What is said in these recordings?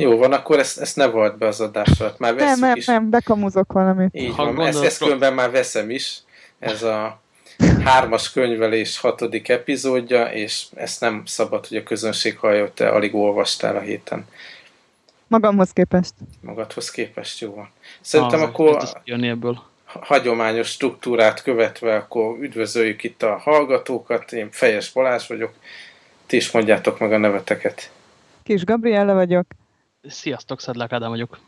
Jó van, akkor ezt, ezt ne volt be az adásra. Már nem, nem, is. nem, bekamuzok valamit. Így ha van, ezt, ezt különben már veszem is. Ez a hármas könyvelés hatodik epizódja, és ezt nem szabad, hogy a közönség hallja, hogy te alig olvastál a héten. Magamhoz képest. Magadhoz képest, jó van. Szerintem ah, akkor jönni ebből. hagyományos struktúrát követve, akkor üdvözöljük itt a hallgatókat. Én Fejes Balázs vagyok. Ti is mondjátok meg a neveteket. Kis Gabriella vagyok. Sziasztok, Szedlák Ádám vagyok.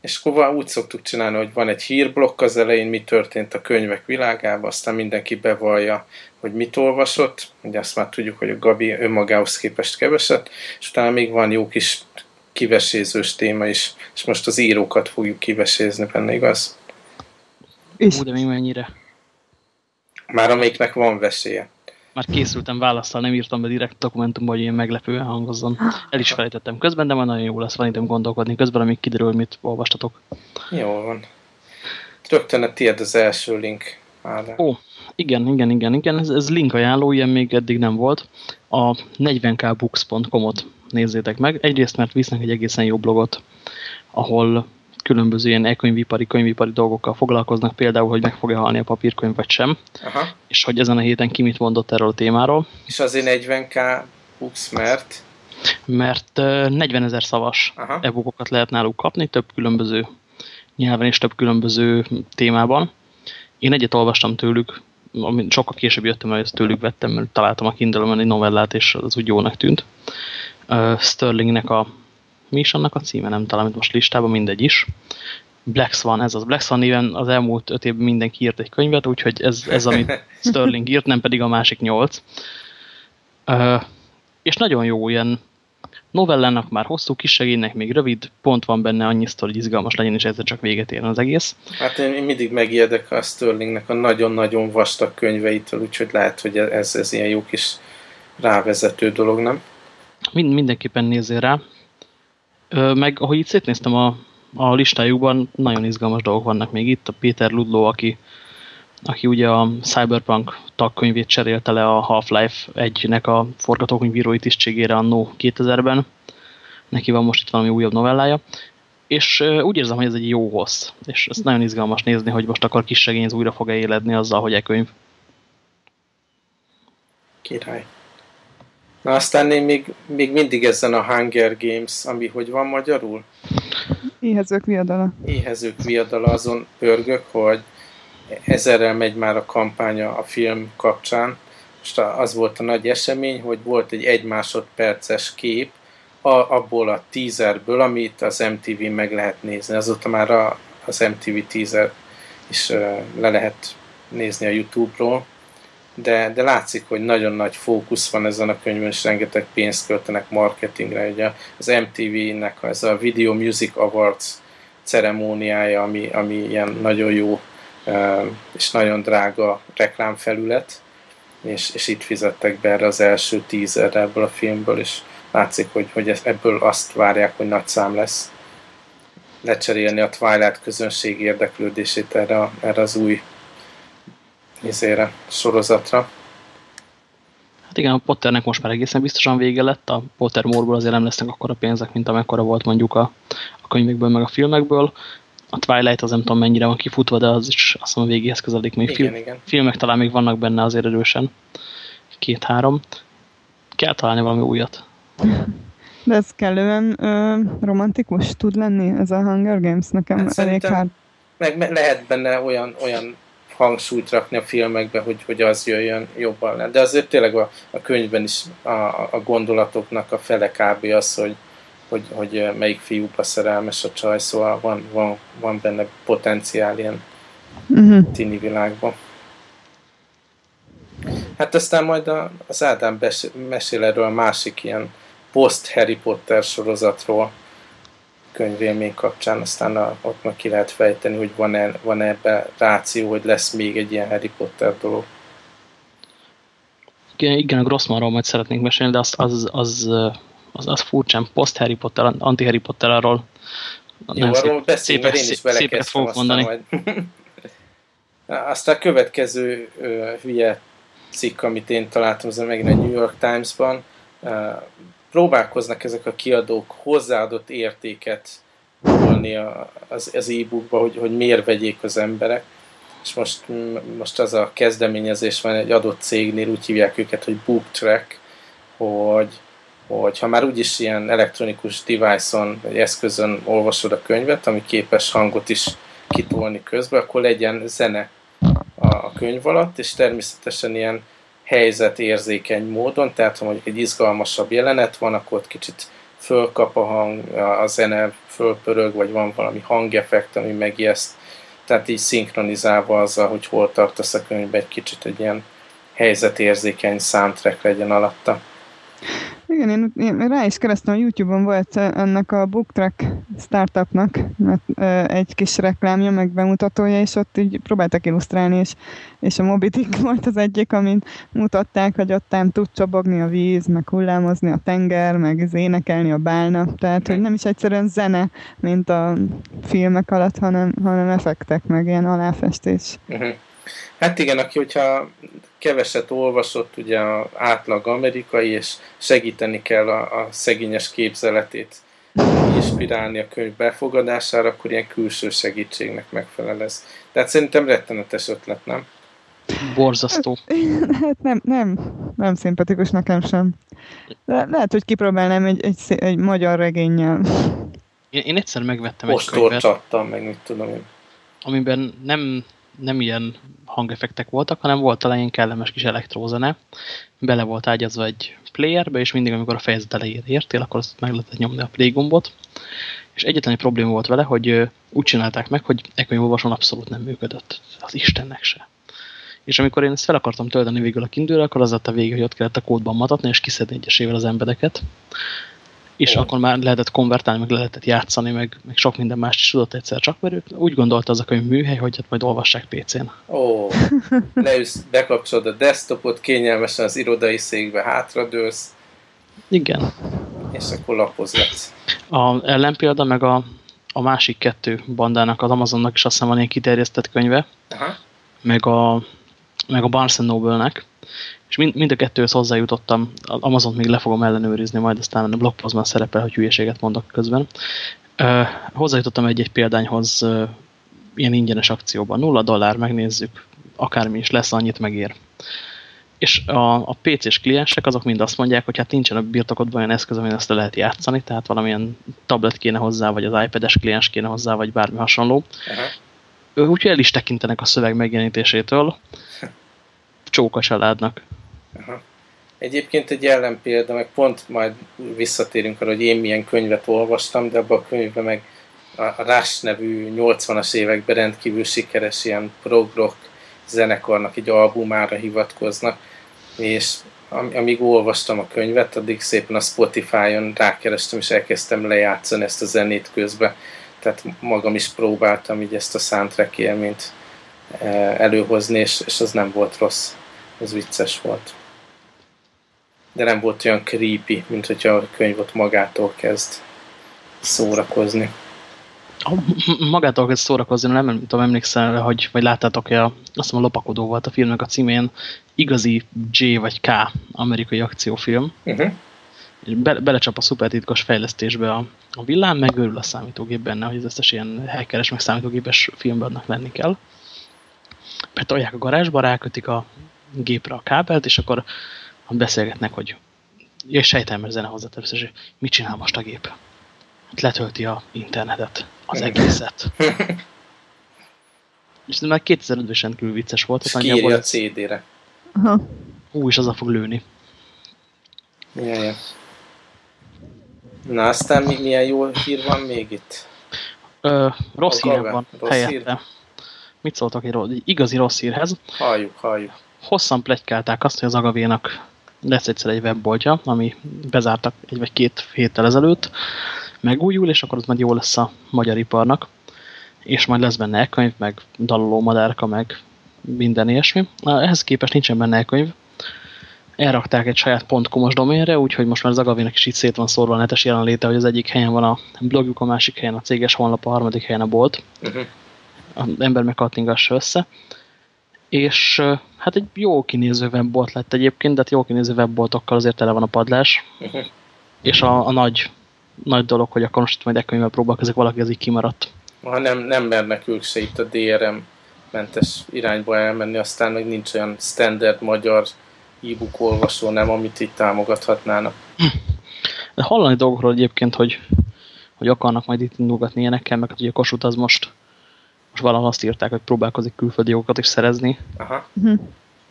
És akkor úgy szoktuk csinálni, hogy van egy hírblokk az elején, mi történt a könyvek világában, aztán mindenki bevallja, hogy mit olvasott, ugye azt már tudjuk, hogy a Gabi önmagához képest keveset, és utána még van jó kis kivesézős téma is, és most az írókat fogjuk kivesézni benne, igaz? És... Ú, de még mennyire? Már amelyiknek van vesélye. Már készültem választal, nem írtam be direkt dokumentumba, hogy ilyen meglepően hangozzon. El is felejtettem közben, de már nagyon jó lesz, van időm gondolkodni közben, amíg kiderül, mit olvastatok. Jó van. Rögtön a tiéd az első link. Ádám. Ó, igen, igen, igen, igen, ez, ez link ajánló, ilyen még eddig nem volt. A 40kbooks.com-ot nézzétek meg. Egyrészt, mert visznek egy egészen jó blogot, ahol különböző ilyen e-könyvipari, könyvipari dolgokkal foglalkoznak, például, hogy meg fogja halni a papírkönyv, vagy sem, Aha. és hogy ezen a héten ki mit mondott erről a témáról. És azért 40k books, mert? Mert 40 ezer szavas e-bookokat lehet náluk kapni, több különböző nyelven és több különböző témában. Én egyet olvastam tőlük, amit sokkal később jöttem, hogy ezt tőlük vettem, mert találtam a kindle egy novellát, és az úgy jónak tűnt. Uh, Sterlingnek a mi is annak a címe, nem talán most listában, mindegy is. Black Swan, ez az. Black Swan néven az elmúlt öt évben mindenki írt egy könyvet, úgyhogy ez, ez amit Sterling írt, nem pedig a másik nyolc. Uh, és nagyon jó ilyen novellának már hosszú, kis segénynek még rövid, pont van benne annyi hogy izgalmas legyen, és ezzel csak véget ér az egész. Hát én mindig megijedek a Sterlingnek a nagyon-nagyon vastag könyveitől, úgyhogy lehet, hogy ez, ez ilyen jó kis rávezető dolog, nem? Mind, mindenképpen nézzél rá. Meg ahogy itt szétnéztem a, a listájukban, nagyon izgalmas dolgok vannak még itt. A Péter Ludlow, aki, aki ugye a Cyberpunk tagkönyvét cserélte le a Half-Life 1-nek a forgatókönyvírói tisztségére annó 2000-ben. Neki van most itt valami újabb novellája. És úgy érzem, hogy ez egy jó hossz. És ez nagyon izgalmas nézni, hogy most akar kis segény újra fog-e éledni azzal, hogy e könyv. Király. Na aztán én még, még mindig ezen a Hunger Games, ami hogy van magyarul? Éhezők viadala. Éhezők viadala, azon pörgök, hogy ezerrel megy már a kampánya a film kapcsán. Most az volt a nagy esemény, hogy volt egy egy másodperces kép a, abból a teaserből, amit az MTV meg lehet nézni. Azóta már a, az MTV teaser is le lehet nézni a YouTube-ról de, de látszik, hogy nagyon nagy fókusz van ezen a könyvön, és rengeteg pénzt költenek marketingre. Ugye az MTV-nek ez a Video Music Awards ceremóniája, ami, ami ilyen nagyon jó és nagyon drága reklámfelület, és, és itt fizettek be erre az első tízerre ebből a filmből, és látszik, hogy, hogy ebből azt várják, hogy nagy szám lesz lecserélni a Twilight közönség érdeklődését erre, erre az új izére, sorozatra. Hát igen, a Potternek most már egészen biztosan vége lett, a Pottermore-ból azért nem lesznek akkora pénzek, mint amekkora volt mondjuk a, a könyvekből, meg a filmekből. A Twilight az nem tudom mennyire van kifutva, de az is azt mondom végéhez közeledik. Még igen, film, igen. filmek talán még vannak benne azért erősen. Két-három. Kell találni valami újat. De ez kellően ö, romantikus tud lenni, ez a Hunger Games nekem hát elég hát... Meg, meg lehet benne olyan, olyan hangsúlyt rakni a filmekbe, hogy, hogy az jöjjön jobban le. De azért tényleg a, a könyvben is a, a gondolatoknak a fele kb. az, hogy, hogy, hogy melyik fiúba szerelmes a csaj, szóval van, van, van benne potenciál ilyen uh-huh. tini világban. Hát aztán majd a, az Ádám mesél erről a másik ilyen post-Harry Potter sorozatról, könyvélmény kapcsán, aztán a, ott meg ki lehet fejteni, hogy van-e, van -e ebbe ráció, hogy lesz még egy ilyen Harry Potter dolog. Igen, igen a Grossmanról majd szeretnénk mesélni, de az, az, az, az, az furcsán post-Harry Potter, anti-Harry Potter arról jó, arról mert én is belekezdtem aztán mondani. majd. aztán a következő uh, hülye cikk, amit én találtam, az megint a New York Times-ban, uh, próbálkoznak ezek a kiadók hozzáadott értéket volni az, az e-bookba, hogy, hogy miért vegyék az emberek. És most, most az a kezdeményezés van egy adott cégnél, úgy hívják őket, hogy Book Track, hogy, hogy ha már úgyis ilyen elektronikus device-on, vagy eszközön olvasod a könyvet, ami képes hangot is kitolni közben, akkor legyen zene a könyv alatt, és természetesen ilyen helyzetérzékeny módon, tehát ha mondjuk egy izgalmasabb jelenet van, akkor ott kicsit fölkap a hang, a zene fölpörög, vagy van valami hangeffekt, ami megijeszt, tehát így szinkronizálva azzal, hogy hol tartasz a könyvbe, egy kicsit egy ilyen helyzetérzékeny soundtrack legyen alatta. Igen, én, én rá is kerestem, a YouTube-on volt ennek a BookTrack startupnak mert, egy kis reklámja, meg bemutatója, és ott így próbáltak illusztrálni, és, és a Mobitik volt az egyik, amin mutatták, hogy ott tud csobogni a víz, meg hullámozni a tenger, meg énekelni a bálna, tehát hogy nem is egyszerűen zene, mint a filmek alatt, hanem, hanem effektek, meg ilyen aláfestés. Uh-huh. Hát igen, aki, hogyha keveset olvasott, ugye a átlag amerikai, és segíteni kell a, a szegényes képzeletét inspirálni a könyv befogadására, akkor ilyen külső segítségnek megfelel ez. Tehát szerintem rettenetes ötlet, nem? Borzasztó. Hát nem, nem, nem szimpatikus nekem sem. De lehet, hogy kipróbálnám egy, egy, egy magyar regényel. Én, én egyszer megvettem egy könyvet. csattam, meg mit tudom én. Amiben nem nem ilyen hangeffektek voltak, hanem volt talán ilyen kellemes kis elektrózene. Bele volt ágyazva egy playerbe, és mindig, amikor a fejezet elejére értél, akkor azt meg lehetett nyomni a play gombot. És egyetlen egy probléma volt vele, hogy úgy csinálták meg, hogy olvason abszolút nem működött. Az Istennek se. És amikor én ezt fel akartam tölteni végül a kindőre, akkor az lett a vége, hogy ott kellett a kódban matatni, és kiszedni egyesével az embereket és oh. akkor már lehetett konvertálni, meg lehetett játszani, meg, meg sok minden más is tudott egyszer csak, mert ők úgy gondolta az a könyv műhely, hogy hát majd olvassák PC-n. Ó, oh. leülsz, bekapcsolod a desktopot, kényelmesen az irodai székbe hátradőlsz. Igen. És akkor lapozgatsz. A ellenpélda, meg a, a másik kettő bandának, az Amazonnak is azt hiszem van ilyen kiterjesztett könyve, Aha. meg a, meg a Barnes Noble-nek, és mind, mind a kettőhöz hozzájutottam, az Amazon még le fogom ellenőrizni, majd aztán a blogpostban szerepel, hogy hülyeséget mondok közben. Uh, hozzájutottam egy-egy példányhoz uh, ilyen ingyenes akcióban. Nulla dollár, megnézzük, akármi is lesz, annyit megér. És a, a PC-s kliensek azok mind azt mondják, hogy hát nincsen a birtokodban olyan eszköz, amin ezt le lehet játszani, tehát valamilyen tablet kéne hozzá, vagy az iPad-es kliens kéne hozzá, vagy bármi hasonló. Uh -huh. Úgyhogy el is tekintenek a szöveg megjelenítésétől. Csóka családnak. Aha. Egyébként egy ellenpélda, meg pont majd visszatérünk arra, hogy én milyen könyvet olvastam, de abban a könyvben meg a Rush nevű 80-as években rendkívül sikeres ilyen prog-rock zenekarnak egy albumára hivatkoznak, és amíg olvastam a könyvet, addig szépen a Spotify-on rákerestem, és elkezdtem lejátszani ezt a zenét közben. Tehát magam is próbáltam így ezt a soundtrack élményt eh, előhozni, és, és az nem volt rossz. Az vicces volt de nem volt olyan creepy, mint hogyha a könyv ott magától kezd szórakozni. Magától kezd szórakozni, nem tudom, emlékszel, hogy, vagy láttátok-e, azt hiszem a Lopakodó volt a filmnek a címén, igazi J vagy K amerikai akciófilm. Uh -huh. Be, belecsap a szupertitkos fejlesztésbe a, a villám, megörül a számítógép benne, hogy ez összes ilyen hackeres, meg számítógépes filmben annak lenni kell. Betolják a garázsba, rákötik a gépre a kábelt, és akkor beszélgetnek, hogy és sejtem, mert zene hozzá hogy mit csinál most a gép? Hát letölti a internetet, az egészet. és ez már 2005-ben is rendkívül vicces volt. És a CD-re. Hú, és az a fog lőni. Ja, ja. Na, aztán mi, milyen jó hír van még itt? Ö, rossz hír van rossz helyette. Hír? Mit szóltak egy igazi rossz hírhez? Halljuk, halljuk. Hosszan plegykálták azt, hogy az Agavénak lesz egyszer egy webboltja, ami bezártak egy vagy két héttel ezelőtt, megújul, és akkor az majd jó lesz a magyar iparnak, és majd lesz benne e-könyv, meg daloló madárka, meg minden ilyesmi. Ehhez képest nincsen benne e-könyv. Elrakták egy saját .com-os doménre, úgyhogy most már az Agavének is itt szét van szórva a netes jelenléte, hogy az egyik helyen van a blogjuk, a másik helyen a céges honlap, a harmadik helyen a bolt. Uh -huh. Az ember megkattingassa össze és hát egy jó kinéző webbolt lett egyébként, de hát jó kinéző webboltokkal azért tele van a padlás. Uh -huh. És a, a nagy, nagy dolog, hogy akkor most majd e próbálkozik, valaki az így kimaradt. Ha nem, nem mernek ők se itt a DRM mentes irányba elmenni, aztán meg nincs olyan standard magyar e-book olvasó nem, amit itt támogathatnának. De hallani dolgokról egyébként, hogy, hogy akarnak majd itt indulgatni ilyenekkel, meg hát ugye Kossuth az most, most valahol azt írták, hogy próbálkozik külföldi jogokat is szerezni. Aha.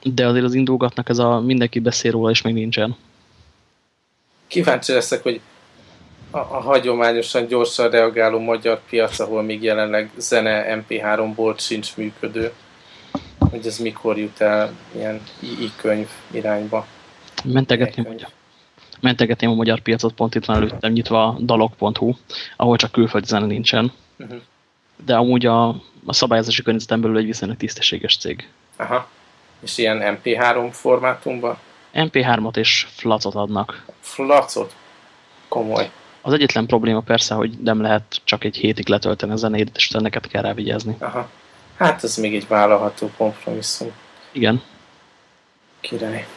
De azért az indulgatnak ez a mindenki beszél róla, és még nincsen. Kíváncsi leszek, hogy a, a hagyományosan gyorsan reagáló magyar piac, ahol még jelenleg zene MP3 bolt sincs működő, hogy ez mikor jut el ilyen i-könyv irányba. Mentegetném, hogy mentegetném a magyar piacot, pont itt van előttem nyitva a dalok.hu, ahol csak külföldi zene nincsen. Uh -huh. De amúgy a, a szabályozási környezeten belül egy viszonylag tisztességes cég. Aha. És ilyen MP3 formátumban? MP3-ot és flacot adnak. Flacot? Komoly. Az egyetlen probléma persze, hogy nem lehet csak egy hétig letölteni a zenédet, és utána neked kell rá vigyázni. Aha. Hát ez még egy vállalható kompromisszum. Igen. Király.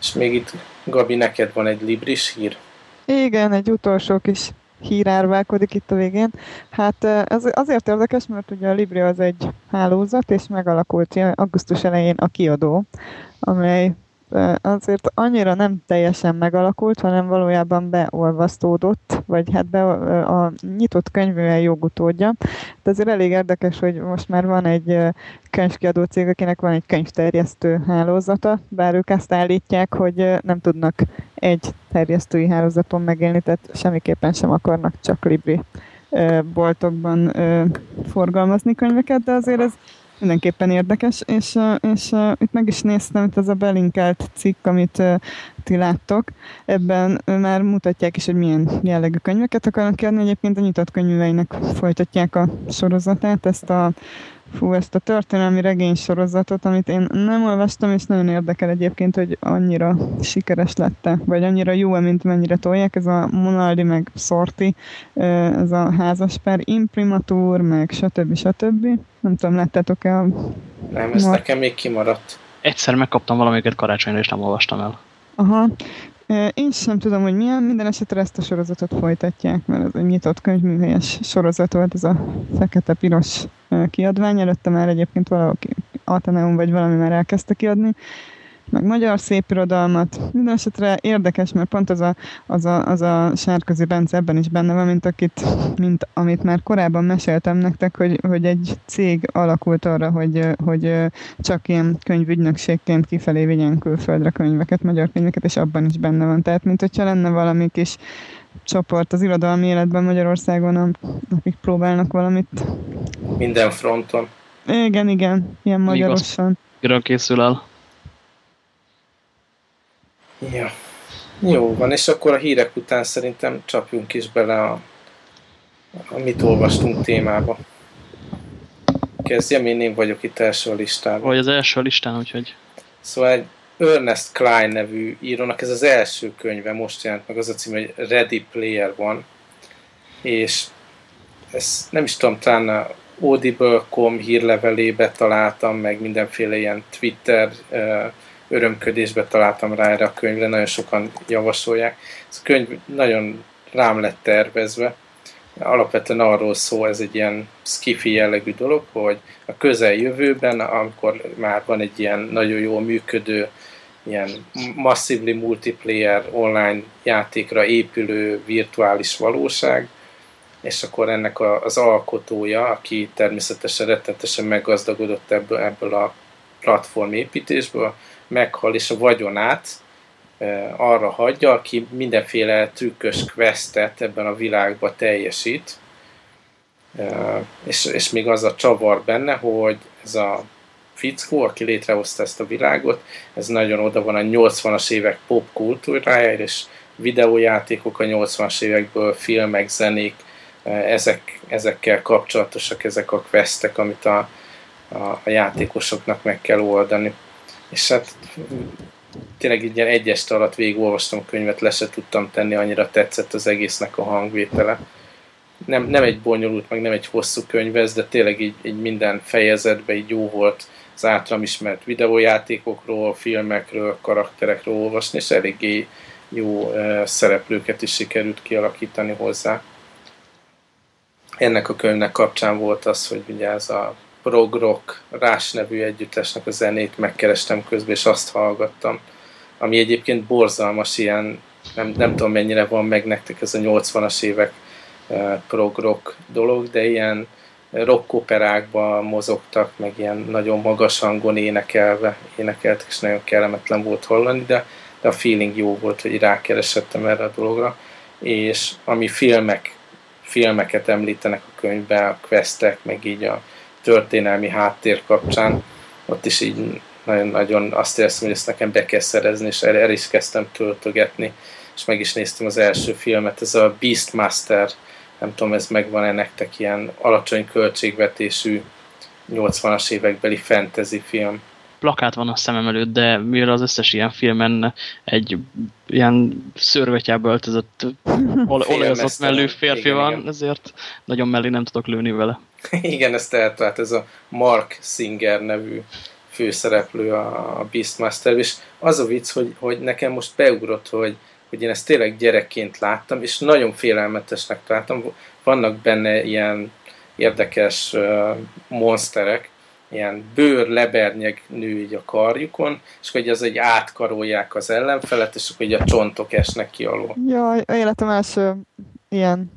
És még itt, Gabi, neked van egy libris hír? Igen, egy utolsó kis hír árválkodik itt a végén. Hát ez azért érdekes, mert ugye a Libri az egy hálózat, és megalakult augusztus elején a kiadó, amely azért annyira nem teljesen megalakult, hanem valójában beolvasztódott, vagy hát be, a nyitott könyvűen jogutódja. De azért elég érdekes, hogy most már van egy könyvkiadó cég, akinek van egy könyvterjesztő hálózata, bár ők azt állítják, hogy nem tudnak egy terjesztői hálózaton megélni, tehát semmiképpen sem akarnak csak Libri boltokban forgalmazni könyveket, de azért ez mindenképpen érdekes, és, és itt meg is néztem, itt ez a belinkelt cikk, amit ti láttok, ebben már mutatják is, hogy milyen jellegű könyveket akarnak kiadni, egyébként a nyitott könyveinek folytatják a sorozatát, ezt a fú, ezt a történelmi regény sorozatot, amit én nem olvastam, és nagyon érdekel egyébként, hogy annyira sikeres lette, vagy annyira jó mint mennyire tolják, ez a Monaldi, meg Sorti, ez a házaspár, Imprimatur, meg stb. stb. Nem tudom, láttátok-e a... Nem, ez Mar nekem még kimaradt. Egyszer megkaptam valamiket karácsonyra, és nem olvastam el. Aha, én sem tudom, hogy milyen, minden esetre ezt a sorozatot folytatják, mert ez egy nyitott könyvműhelyes sorozat volt, ez a fekete-piros kiadvány, előtte már egyébként valaki Ateneum vagy valami már elkezdte kiadni, meg magyar szépirodalmat. Minden esetre érdekes, mert pont az a, az a, az a Sárközi Bence ebben is benne van, mint, akit, mint amit már korábban meséltem nektek, hogy, hogy egy cég alakult arra, hogy, hogy csak ilyen könyvügynökségként kifelé vigyen külföldre könyveket, magyar könyveket, és abban is benne van. Tehát, mint hogyha lenne valami kis csoport az irodalmi életben Magyarországon, akik próbálnak valamit. Minden fronton. Igen, igen, ilyen magyarosan. Miről készül el? Ja. Jó van, és akkor a hírek után szerintem csapjunk is bele a, amit olvastunk témába. Kezdjem, én, én vagyok itt első a listában. Vagy az első a listán, úgyhogy... Szóval egy Ernest Klein nevű írónak ez az első könyve, most jelent meg az a cím, hogy Ready Player One, és ezt nem is tudom, talán a Audible.com hírlevelébe találtam, meg mindenféle ilyen Twitter uh, örömködésbe találtam rá erre a könyvre, nagyon sokan javasolják. Ez a könyv nagyon rám lett tervezve. Alapvetően arról szól, ez egy ilyen skifi jellegű dolog, hogy a közeljövőben, amikor már van egy ilyen nagyon jól működő, ilyen massively multiplayer online játékra épülő virtuális valóság, és akkor ennek az alkotója, aki természetesen rettetesen meggazdagodott ebből, ebből a platform építésből, meghal, és a vagyonát arra hagyja, aki mindenféle trükkös questet ebben a világban teljesít, és, és még az a csavar benne, hogy ez a fickó, aki létrehozta ezt a világot, ez nagyon oda van a 80-as évek pop kultúrájára, és videójátékok a 80-as évekből, filmek, zenék, ezek, ezekkel kapcsolatosak ezek a questek, amit a, a, a játékosoknak meg kell oldani és hát tényleg így ilyen egy este alatt végigolvastam a könyvet, le se tudtam tenni, annyira tetszett az egésznek a hangvétele. Nem, nem egy bonyolult, meg nem egy hosszú könyv ez, de tényleg így, így minden fejezetben így jó volt az általam ismert videójátékokról, filmekről, karakterekről olvasni, és eléggé jó szereplőket is sikerült kialakítani hozzá. Ennek a könyvnek kapcsán volt az, hogy ugye ez a prog rock Rás nevű együttesnek a zenét megkerestem közben, és azt hallgattam. Ami egyébként borzalmas ilyen, nem, nem tudom mennyire van meg nektek ez a 80-as évek prog rock dolog, de ilyen rock operákban mozogtak, meg ilyen nagyon magas hangon énekelve, énekeltek, és nagyon kellemetlen volt hallani, de, de a feeling jó volt, hogy rákeresettem erre a dologra, és ami filmek, filmeket említenek a könyvben, a questek, meg így a történelmi háttér kapcsán, ott is így nagyon-nagyon azt éreztem, hogy ezt nekem be kell szerezni, és erre is kezdtem töltögetni, és meg is néztem az első filmet, ez a Beastmaster. Nem tudom, ez megvan-e nektek ilyen alacsony költségvetésű 80-as évekbeli fantasy film. Plakát van a szemem előtt, de mivel az összes ilyen filmen egy ilyen szörvetyába öltözött olajozott mellő férfi igen, van, igen. ezért nagyon mellé nem tudok lőni vele. igen, ezt eltalált, ez a Mark Singer nevű főszereplő a Beastmaster, és az a vicc, hogy, hogy nekem most beugrott, hogy hogy én ezt tényleg gyerekként láttam, és nagyon félelmetesnek találtam. Vannak benne ilyen érdekes uh, monsterek, ilyen bőr, lebernyeg nő így a karjukon, és hogy az egy átkarolják az ellenfelet, és akkor a csontok esnek ki alól. Ja, életem első ilyen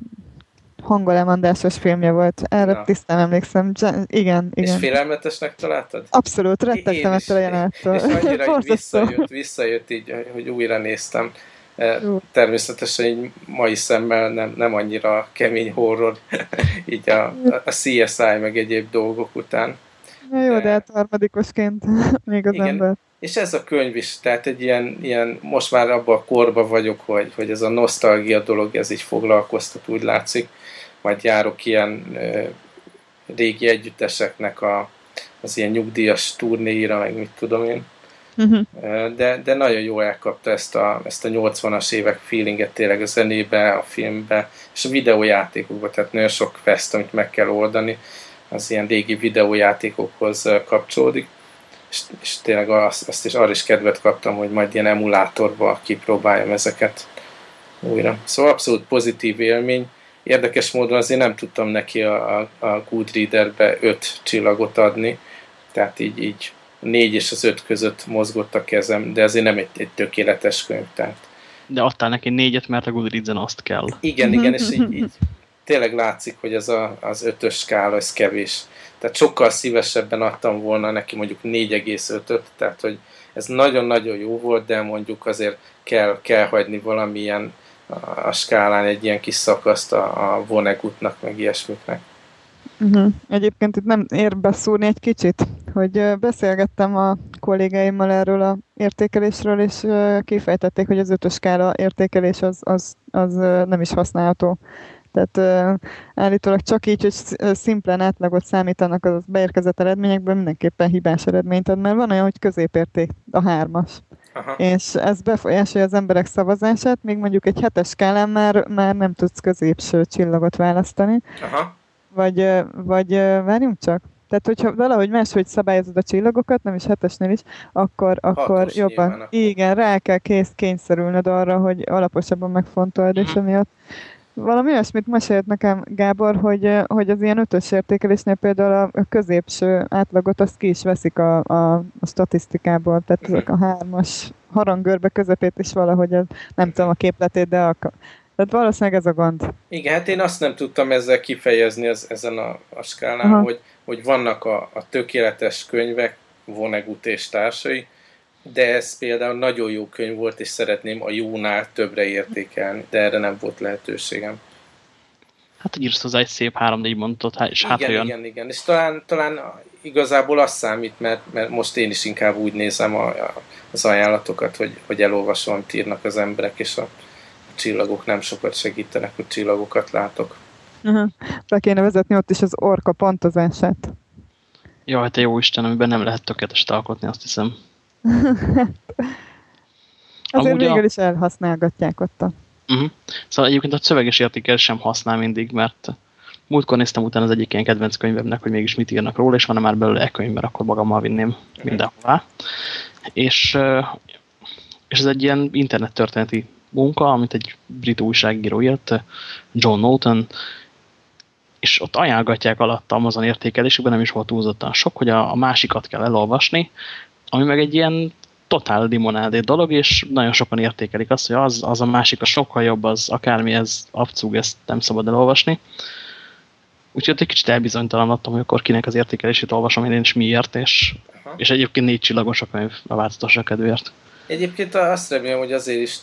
hangolemondásos filmje volt. Erre ja. tisztán emlékszem. Igen, igen. És félelmetesnek találtad? Abszolút, rettegtem ettől a jelenettől. És annyira visszajött, visszajött így, hogy újra néztem. Természetesen így mai szemmel nem, nem annyira kemény horror, így a, a CSI meg egyéb dolgok után. Na jó, de, de hát harmadikosként még az igen. ember. És ez a könyv is, tehát egy ilyen, ilyen most már abban a korban vagyok, hogy, hogy ez a nosztalgia dolog, ez így foglalkoztat, úgy látszik. Majd járok ilyen ö, régi együtteseknek a, az ilyen nyugdíjas turnéira, meg mit tudom én Uh-huh. De, de nagyon jól elkapta ezt a, ezt a 80-as évek feelinget tényleg a zenébe, a filmbe, és a videójátékokba, tehát nagyon sok fest, amit meg kell oldani, az ilyen régi videójátékokhoz kapcsolódik, és, és tényleg azt, azt is, arra is kedvet kaptam, hogy majd ilyen emulátorba kipróbáljam ezeket újra. Szóval abszolút pozitív élmény. Érdekes módon azért nem tudtam neki a, a, a Goodreaderbe öt csillagot adni, tehát így, így négy és az öt között mozgott a kezem, de azért nem egy, egy tökéletes könyv. Tehát. De adtál neki négyet, mert a Goodreads-en azt kell. Igen, igen, és így, így tényleg látszik, hogy ez a, az ötös skála, ez kevés. Tehát sokkal szívesebben adtam volna neki mondjuk 4,5-öt, tehát hogy ez nagyon-nagyon jó volt, de mondjuk azért kell, kell hagyni valamilyen a, skálán egy ilyen kis szakaszt a, a Vonegutnak, meg ilyesmiknek. Uh-huh. Egyébként itt nem ér beszúrni egy kicsit, hogy beszélgettem a kollégáimmal erről a értékelésről, és kifejtették, hogy az ötös skála értékelés az, az, az nem is használható. Tehát uh, állítólag csak így, hogy szimplen átlagot számítanak az beérkezett eredményekből, mindenképpen hibás eredményt ad, mert van olyan, hogy középérték a hármas. Aha. És ez befolyásolja az emberek szavazását, még mondjuk egy hetes skálán már, már nem tudsz középső csillagot választani. Aha. Vagy, vagy várjunk csak. Tehát, hogyha valahogy máshogy szabályozod a csillagokat, nem is hetesnél is, akkor, akkor jobban, nyilván, igen, rá kell kész kényszerülnöd arra, hogy alaposabban megfontold, és mhm. emiatt valami olyasmit mesélt nekem Gábor, hogy, hogy az ilyen ötös értékelésnél például a középső átlagot azt ki is veszik a, a, a statisztikából, tehát ezek a hármas harangörbe közepét is valahogy, az, nem tudom a képletét, de a, tehát valószínűleg ez a gond. Igen, hát én azt nem tudtam ezzel kifejezni az, ezen a, a skálán, Aha. hogy, hogy vannak a, a tökéletes könyvek, Vonnegut és társai, de ez például nagyon jó könyv volt, és szeretném a jónál többre értékelni, de erre nem volt lehetőségem. Hát írsz hozzá egy szép 3-4 mondatot, és hát igen, olyan... Igen, igen, és talán, talán igazából az számít, mert, mert most én is inkább úgy nézem a, a, az ajánlatokat, hogy, hogy elolvasom, amit írnak az emberek, és a, csillagok nem sokat segítenek, hogy csillagokat látok. Uh-huh. Be kéne vezetni ott is az orka pontozását. Jó, hát jó Isten, amiben nem lehet tökéletes alkotni, azt hiszem. Azért Amúgy végül a... is elhasználgatják ott a... Uh-huh. Szóval egyébként a szöveges értékel sem használ mindig, mert múltkor néztem utána az egyik ilyen kedvenc könyvemnek, hogy mégis mit írnak róla, és van -e már belőle e-könyv, mert akkor magammal vinném mindenhová. És, és ez egy ilyen internettörténeti munka, amit egy brit újságíró írt, John Norton, és ott ajánlgatják alatt Amazon értékelésükben, nem is volt túlzottan sok, hogy a, a másikat kell elolvasni, ami meg egy ilyen totál limonádé dolog, és nagyon sokan értékelik azt, hogy az, az a másik a sokkal jobb, az akármi, ez abcúg, ezt nem szabad elolvasni. Úgyhogy egy kicsit elbizonytalanodtam, hogy akkor kinek az értékelését olvasom én is miért, és, és egyébként négy csillagos a könyv a változatosra kedvéért. Egyébként azt remélem, hogy azért is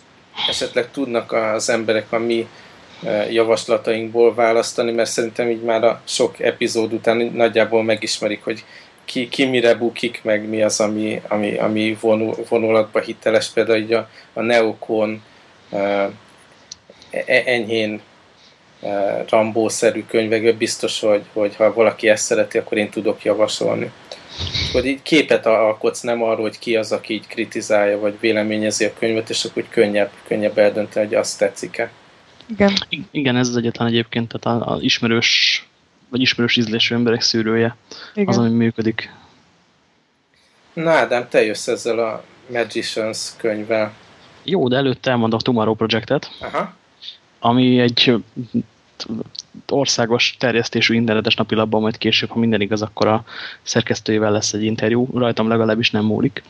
esetleg tudnak az emberek a mi e, javaslatainkból választani, mert szerintem így már a sok epizód után nagyjából megismerik, hogy ki, ki mire bukik, meg mi az, ami, ami, ami vonul, vonulatba hiteles. Például így a, a Neokon uh, enyhén uh, Rambó-szerű könyvekből biztos, hogy, hogy ha valaki ezt szereti, akkor én tudok javasolni. Hogy így képet alkotsz, nem arról, hogy ki az, aki így kritizálja, vagy véleményezi a könyvet, és akkor úgy könnyebb, könnyebb eldönteni, hogy azt tetszik-e. Igen. Igen, ez az egyetlen egyébként, tehát az ismerős vagy ismerős ízlésű emberek szűrője Igen. az, ami működik. Na Ádám, te jössz ezzel a Magicians könyvvel. Jó, de előtte elmondom a Tomorrow Project-et, ami egy országos terjesztésű internetes napilapban, majd később, ha minden igaz, akkor a szerkesztőjével lesz egy interjú, rajtam legalábbis nem múlik.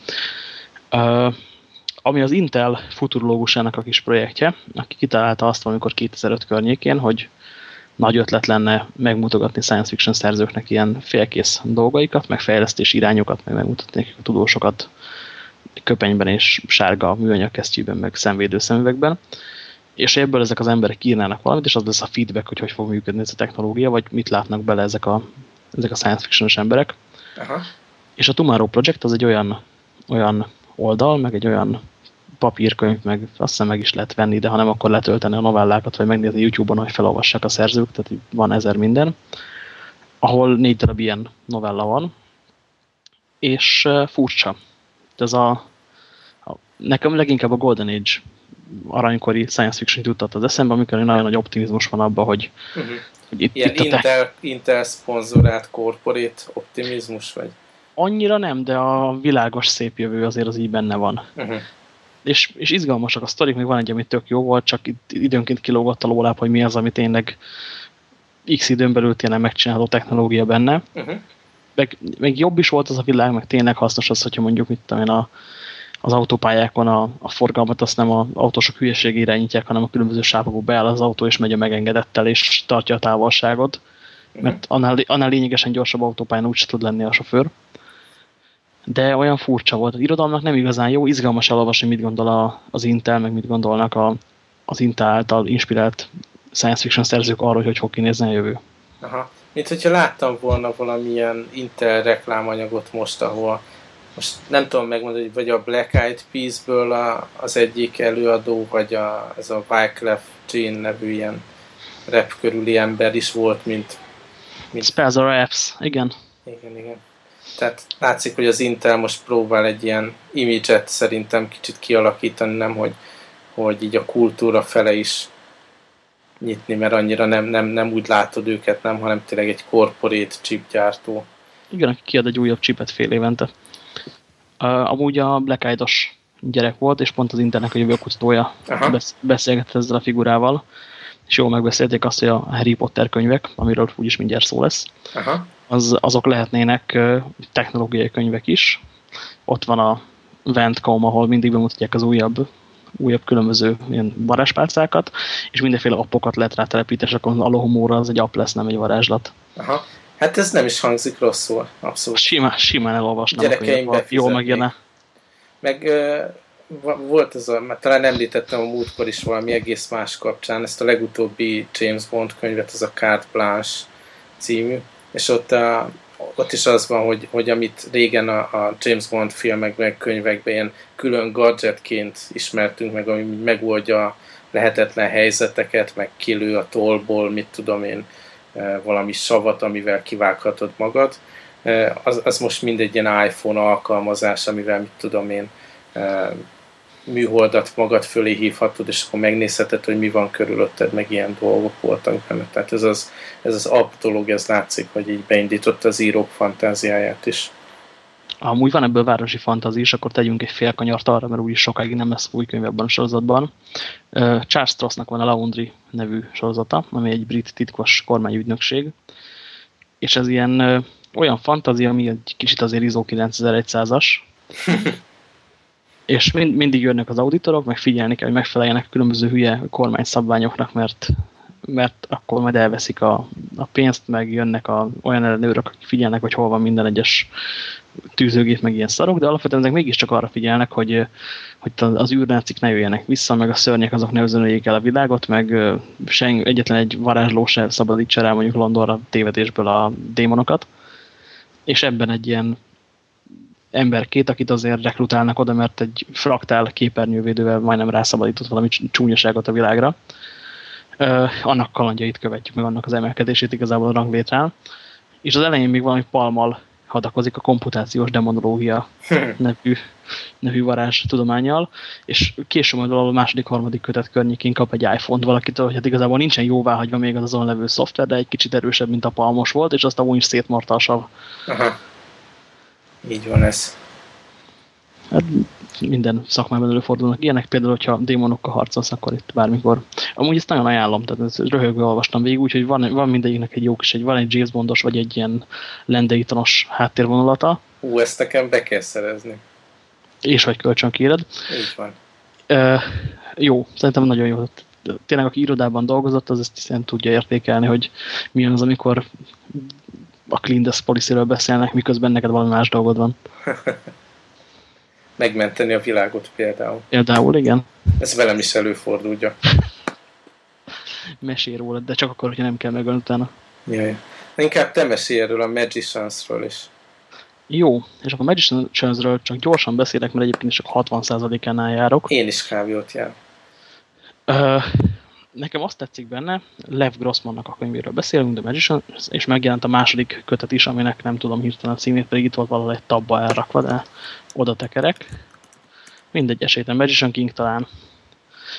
Uh, ami az Intel futurológusának a kis projektje, aki kitalálta azt valamikor 2005 környékén, hogy nagy ötlet lenne megmutogatni science fiction szerzőknek ilyen félkész dolgaikat, meg fejlesztés irányokat, meg megmutatni a tudósokat köpenyben és sárga műanyag kesztyűben, meg szemvédő szemüvegben. És ebből ezek az emberek írnának valamit, és az lesz a feedback, hogy hogy fog működni ez a technológia, vagy mit látnak bele ezek a, ezek a science fiction emberek. Aha. És a Tomorrow Project az egy olyan, olyan oldal, meg egy olyan papírkönyv, meg azt hiszem meg is lehet venni, de ha nem, akkor letölteni a novellákat, vagy megnézni YouTube-on, hogy felolvassák a szerzők, tehát van ezer minden, ahol négy darab ilyen novella van, és furcsa. Ez a, a, nekem leginkább a Golden Age aranykori science fiction jutott az eszembe, amikor nagyon nagy optimizmus van abban, hogy, uh mhm. -huh. hogy itt, Ilyen itt Intel, Intel szponzorált corporate optimizmus, vagy? Annyira nem, de a világos szép jövő azért az így benne van. Uh mhm. -huh és, és izgalmasak a sztorik, még van egy, ami tök jó volt, csak itt időnként kilógott a lóláb, hogy mi az, ami tényleg x időn belül tényleg megcsinálható technológia benne. Uh -huh. meg, meg jobb is volt az a világ, meg tényleg hasznos az, hogyha mondjuk mit tudom én, a, az autópályákon a, a forgalmat azt nem az autósok hülyeség irányítják, hanem a különböző sávokból beáll az autó, és megy a megengedettel, és tartja a távolságot. Uh -huh. Mert annál, annál lényegesen gyorsabb autópályán úgy tud lenni a sofőr de olyan furcsa volt. Az irodalomnak nem igazán jó, izgalmas elolvasni, mit gondol a, az Intel, meg mit gondolnak a, az Intel által inspirált science fiction szerzők arról, hogy hogy kinézni a jövő. Aha. Mint hogyha láttam volna valamilyen Intel reklámanyagot most, ahol most nem tudom megmondani, hogy vagy a Black Eyed Peas-ből a, az egyik előadó, vagy a, ez a Wyclef Jean nevű ilyen rap körüli ember is volt, mint... mint... Spazor Apps, igen. Igen, igen. Tehát látszik, hogy az Intel most próbál egy ilyen imidzset szerintem kicsit kialakítani, nem hogy, hogy így a kultúra fele is nyitni, mert annyira nem, nem, nem úgy látod őket, nem, hanem tényleg egy corporate chipgyártó. Igen, aki kiad egy újabb chipet fél évente. Uh, amúgy a Black eyed gyerek volt, és pont az Intelnek a jövőkutatója besz beszélgetett ezzel a figurával, és jól megbeszélték azt, hogy a Harry Potter könyvek, amiről úgyis mindjárt szó lesz, Aha az, azok lehetnének technológiai könyvek is. Ott van a Ventcom, ahol mindig bemutatják az újabb, újabb különböző ilyen varázspálcákat, és mindenféle appokat lehet rá telepíteni, és akkor a lohomóra az egy app lesz, nem egy varázslat. Aha. Hát ez nem is hangzik rosszul, abszolút. Simán, simán elolvasnám, Gyerekeim jól megjönne. Meg volt ez a, mert talán említettem a múltkor is valami egész más kapcsán, ezt a legutóbbi James Bond könyvet, az a Carte Blanche című, és ott, a, ott is az van, hogy, hogy amit régen a, a James Bond filmekben, könyvekben ilyen külön gadgetként ismertünk meg, ami megoldja lehetetlen helyzeteket, meg kilő a tollból, mit tudom én, e, valami savat, amivel kivághatod magad. E, az, az most mindegy ilyen iPhone alkalmazás, amivel mit tudom én, e, műholdat magad fölé hívhatod, és akkor megnézheted, hogy mi van körülötted, meg ilyen dolgok voltak benne. Tehát ez az, ez az app dolog, ez látszik, hogy így beindította az írók fantáziáját is. Amúgy van ebből városi fantazi is, akkor tegyünk egy fél kanyart arra, mert úgyis sokáig nem lesz új könyv ebben a sorozatban. Charles Strossnak van a Laundry nevű sorozata, ami egy brit titkos kormányügynökség, és ez ilyen olyan fantazi, ami egy kicsit azért ISO 9100-as, és mind, mindig jönnek az auditorok, meg figyelni kell, hogy megfeleljenek különböző hülye kormányszabványoknak, mert mert akkor majd elveszik a, a pénzt, meg jönnek a, olyan ellenőrök, akik figyelnek, hogy hol van minden egyes tűzőgép, meg ilyen szarok, de alapvetően ezek mégiscsak arra figyelnek, hogy, hogy az űrnácik ne jöjjenek vissza, meg a szörnyek azok ne özönöljék el a világot, meg sen, egyetlen egy varázsló se szabadítsa rá mondjuk Londonra tévedésből a démonokat. És ebben egy ilyen emberkét, akit azért rekrutálnak oda, mert egy fraktál képernyővédővel majdnem rászabadított valami csúnyaságot a világra annak kalandjait követjük, meg annak az emelkedését igazából a ranglétrán. És az elején még valami palmal hadakozik a komputációs demonológia nevű, nevű varázs tudományjal, és később a második, harmadik kötet környékén kap egy iPhone-t valakitől, hogy hát igazából nincsen jóváhagyva még az azon levő szoftver, de egy kicsit erősebb, mint a palmos volt, és azt a is szétmarta a sav. Aha. Így van ez. Hát minden szakmában előfordulnak ilyenek, például, hogyha démonokkal harcolsz, akkor itt bármikor. Amúgy ezt nagyon ajánlom, tehát ezt röhögve olvastam végig, úgyhogy van, van mindegyiknek egy jó kis, egy, van egy James Bondos, vagy egy ilyen lendeitonos háttérvonulata. Ú, ezt nekem be kell szerezni. És vagy kölcsönkéred. Így van. E, jó, szerintem nagyon jó. Tényleg, aki irodában dolgozott, az ezt hiszen tudja értékelni, hogy milyen az, amikor a Clean Desk policy beszélnek, miközben neked valami más dolgod van. megmenteni a világot például. Például, igen. Ez velem is előfordul, ugye. Mesél róla, de csak akkor, hogyha nem kell megölni utána. Jaj. Inkább te mesélj erről a Magicians-ről is. Jó, és akkor Magicians-ről csak gyorsan beszélek, mert egyébként csak 60%-ánál járok. Én is kb. ott járok. Uh, nekem azt tetszik benne, Lev Grossmannak a könyvéről beszélünk, The Magician, és megjelent a második kötet is, aminek nem tudom hirtelen a címét, pedig itt volt valahol egy tabba elrakva, de oda tekerek. Mindegy esélyten, Magician King talán.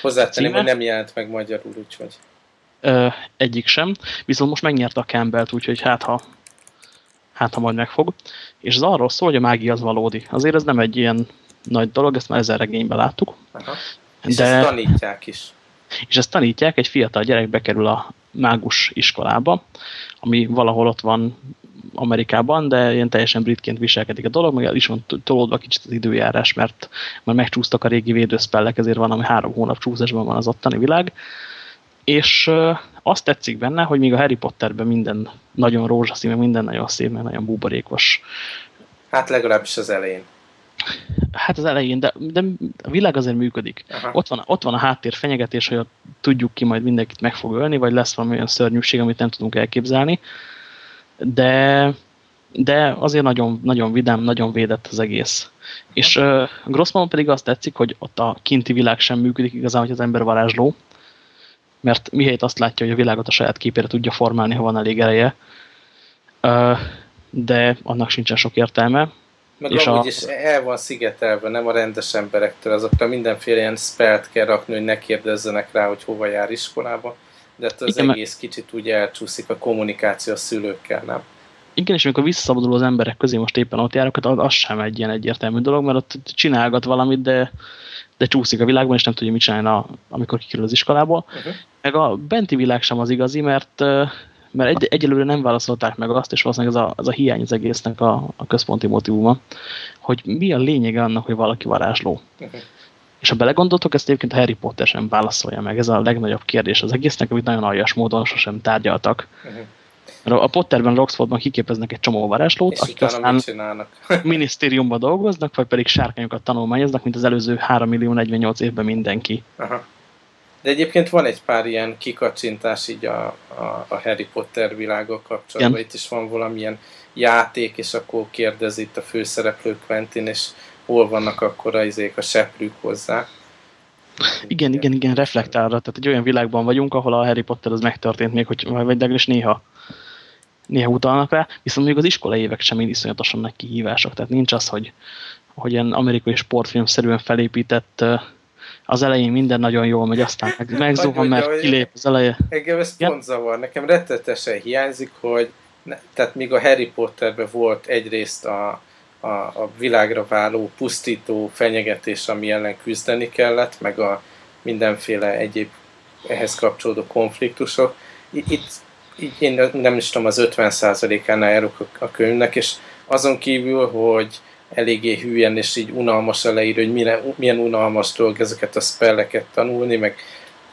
Hozzátenném, hogy nem jelent meg magyarul, úgyhogy. Ö, egyik sem, viszont most megnyerte a Campbell-t, úgyhogy hát ha, hát ha majd megfog. És az arról szól, hogy a mágia az valódi. Azért ez nem egy ilyen nagy dolog, ezt már ezer regényben láttuk. Aha. És de... ezt tanítják is és ezt tanítják, egy fiatal gyerek bekerül a mágus iskolába, ami valahol ott van Amerikában, de ilyen teljesen britként viselkedik a dolog, meg is van tolódva kicsit az időjárás, mert már megcsúsztak a régi védőszpellek, ezért van, ami három hónap csúszásban van az ottani világ. És azt tetszik benne, hogy még a Harry Potterben minden nagyon rózsaszín, meg minden nagyon szép, meg nagyon buborékos. Hát legalábbis az elején. Hát az elején, de, de a világ azért működik. Ott van, ott van a háttér fenyegetés, hogy tudjuk ki majd mindenkit meg fog ölni, vagy lesz valami olyan szörnyűség, amit nem tudunk elképzelni. De, de azért nagyon, nagyon vidám, nagyon védett az egész. És uh, Grossman pedig azt tetszik, hogy ott a kinti világ sem működik igazán, hogy az ember varázsló, mert mihelyt azt látja, hogy a világot a saját képére tudja formálni, ha van elég ereje, uh, de annak sincsen sok értelme, meg és amúgy a... is el van szigetelve, nem a rendes emberektől, azokra mindenféle ilyen spelt kell rakni, hogy ne kérdezzenek rá, hogy hova jár iskolába, de hát az Igen, egész kicsit úgy elcsúszik a kommunikáció a szülőkkel, nem? Igen, és amikor visszaszabadul az emberek közé, most éppen ott járok, hát az sem egy ilyen egyértelmű dolog, mert ott csinálgat valamit, de, de csúszik a világban, és nem tudja, mit csinálni, amikor kikerül az iskolából. Uh -huh. Meg a benti világ sem az igazi, mert mert egy, egyelőre nem válaszolták meg azt, és valószínűleg ez a, ez a hiány az egésznek a, a központi motivuma, hogy mi a lényege annak, hogy valaki varázsló. És ha belegondoltok, ezt egyébként a Harry Potter sem válaszolja meg. Ez a legnagyobb kérdés az egésznek, amit nagyon aljas módon sosem tárgyaltak. -huh. A Potterben, Oxfordban kiképeznek egy csomó varázslót, és akik aztán minisztériumban dolgoznak, vagy pedig sárkányokat tanulmányoznak, mint az előző 3 millió 48 évben mindenki. Aha. De egyébként van egy pár ilyen kikacsintás így a, a, a Harry Potter világok kapcsolatban. Igen. Itt is van valamilyen játék, és akkor kérdezi itt a főszereplő Quentin, és hol vannak akkor a, izék, a seprűk hozzá. Igen, igen, igen, reflektálra. Tehát egy olyan világban vagyunk, ahol a Harry Potter az megtörtént még, hogy vagy legalábbis néha néha utalnak rá, viszont még az iskolai évek sem iszonyatosan nagy kihívások. Tehát nincs az, hogy, hogy ilyen amerikai sportfilmszerűen felépített az elején minden nagyon jól megy, aztán meg, megzuhan, mert kilép az eleje. Engem ez ja. pont zavar. Nekem rettetesen hiányzik, hogy ne, tehát míg a Harry Potterben volt egyrészt a, a, a világra váló pusztító fenyegetés, ami ellen küzdeni kellett, meg a mindenféle egyéb ehhez kapcsolódó konfliktusok. Itt, itt én nem is tudom, az 50%-ánál járok a, a könyvnek, és azon kívül, hogy eléggé hülyen és így unalmas leír, hogy milyen, milyen unalmas dolog ezeket a spelleket tanulni, meg,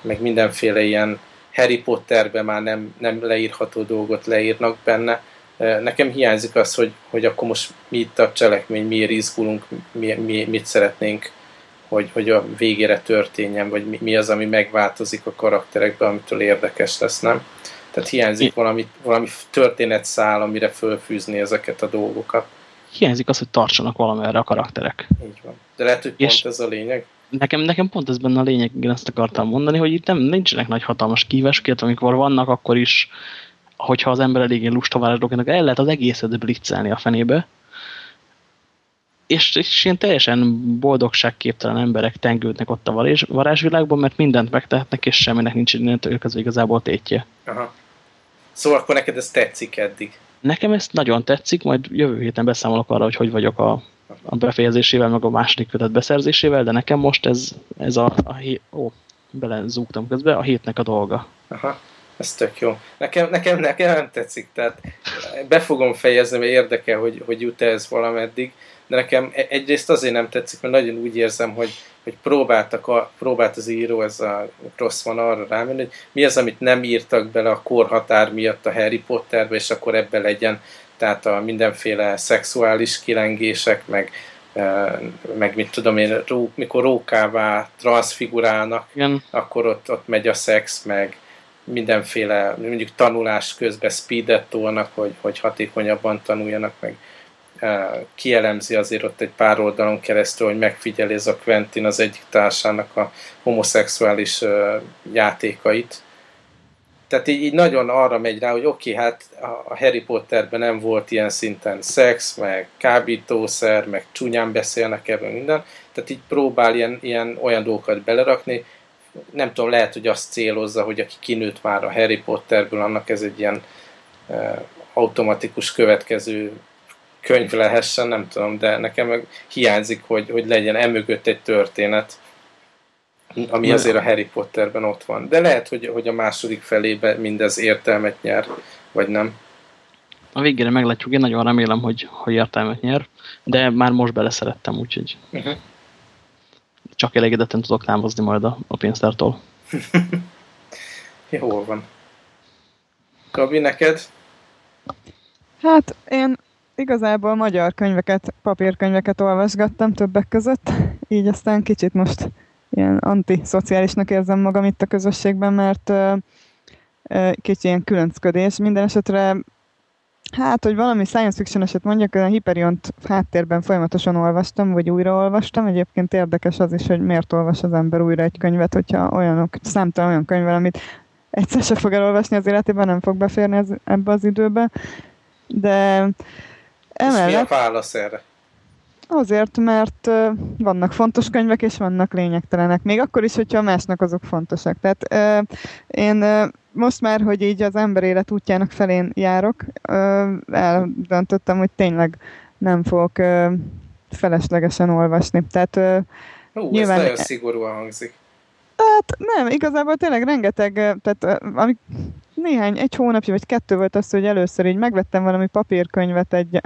meg mindenféle ilyen Harry Potterben már nem, nem leírható dolgot leírnak benne. Nekem hiányzik az, hogy, hogy akkor most mi itt a cselekmény, miért izgulunk, mi, mi, mit szeretnénk, hogy, hogy a végére történjen, vagy mi, mi az, ami megváltozik a karakterekben, amitől érdekes lesz, nem? Tehát hiányzik valami, valami történetszál, amire fölfűzni ezeket a dolgokat. Hiányzik az, hogy tartsanak valamire a karakterek. Így van. De lehet, hogy pont És ez a lényeg. Nekem, nekem pont ez benne a lényeg, én ezt akartam mondani, hogy itt nem, nincsenek nagy hatalmas illetve amikor vannak, akkor is, hogyha az ember eléggé lusta varázslóknak, el lehet az egészet blitzelni a fenébe, és, és ilyen teljesen boldogságképtelen emberek tengődnek ott a varázs, varázsvilágban, mert mindent megtehetnek, és semminek nincs innentől az igazából tétje. Aha. Szóval akkor neked ez tetszik eddig? Nekem ez nagyon tetszik, majd jövő héten beszámolok arra, hogy hogy vagyok a, a befejezésével, meg a második kötet beszerzésével, de nekem most ez, ez a, a hé... Ó, belezúgtam közben, a hétnek a dolga. Aha, ez tök jó. Nekem, nekem, nekem nem tetszik, tehát be fogom fejezni, mert érdekel, hogy, hogy jut -e ez valameddig, de nekem e- egyrészt azért nem tetszik, mert nagyon úgy érzem, hogy, hogy próbáltak a, próbált az író, ez a rossz van arra rámenni, hogy mi az, amit nem írtak bele a korhatár miatt a Harry Potterbe, és akkor ebbe legyen, tehát a mindenféle szexuális kilengések, meg, meg mit tudom én, ró, mikor rókává transfigurálnak, Igen. akkor ott, ott megy a szex, meg mindenféle, mondjuk tanulás közben speedet tolnak, hogy, hogy hatékonyabban tanuljanak, meg kielemzi azért ott egy pár oldalon keresztül, hogy megfigyeli ez a Quentin az egyik társának a homoszexuális játékait. Tehát így, így nagyon arra megy rá, hogy oké, okay, hát a Harry Potterben nem volt ilyen szinten szex, meg kábítószer, meg csúnyán beszélnek ebből minden, tehát így próbál ilyen, ilyen olyan dolgokat belerakni, nem tudom, lehet, hogy azt célozza, hogy aki kinőtt már a Harry Potterből, annak ez egy ilyen automatikus következő könyv lehessen, nem tudom, de nekem meg hiányzik, hogy, hogy legyen emögött egy történet, ami azért a Harry Potterben ott van. De lehet, hogy, hogy a második felében mindez értelmet nyer, vagy nem. A végére meglátjuk, én nagyon remélem, hogy, hogy értelmet nyer, de már most beleszerettem, úgyhogy uh -huh. csak elégedetten tudok támozni majd a, a pénztártól. Jól van. Gabi, neked? Hát én igazából magyar könyveket, papírkönyveket olvasgattam többek között, így aztán kicsit most ilyen antiszociálisnak érzem magam itt a közösségben, mert kicsit ilyen különcködés. Minden esetre Hát, hogy valami science fiction eset mondjak, a Hyperiont háttérben folyamatosan olvastam, vagy újraolvastam. Egyébként érdekes az is, hogy miért olvas az ember újra egy könyvet, hogyha olyanok, számtalan olyan könyvvel, amit egyszer se fog elolvasni az életében, nem fog beférni ez, ebbe az időbe. De Emellett, és mi a válasz erre? Azért, mert vannak fontos könyvek, és vannak lényegtelenek. Még akkor is, hogyha másnak azok fontosak. Tehát én most már, hogy így az ember élet útjának felén járok, eldöntöttem, hogy tényleg nem fogok feleslegesen olvasni. Tehát Hú, nyilván... ez nagyon szigorúan hangzik. Hát nem, igazából tényleg rengeteg, tehát amik néhány, egy hónapja vagy kettő volt az, hogy először így megvettem valami papírkönyvet egy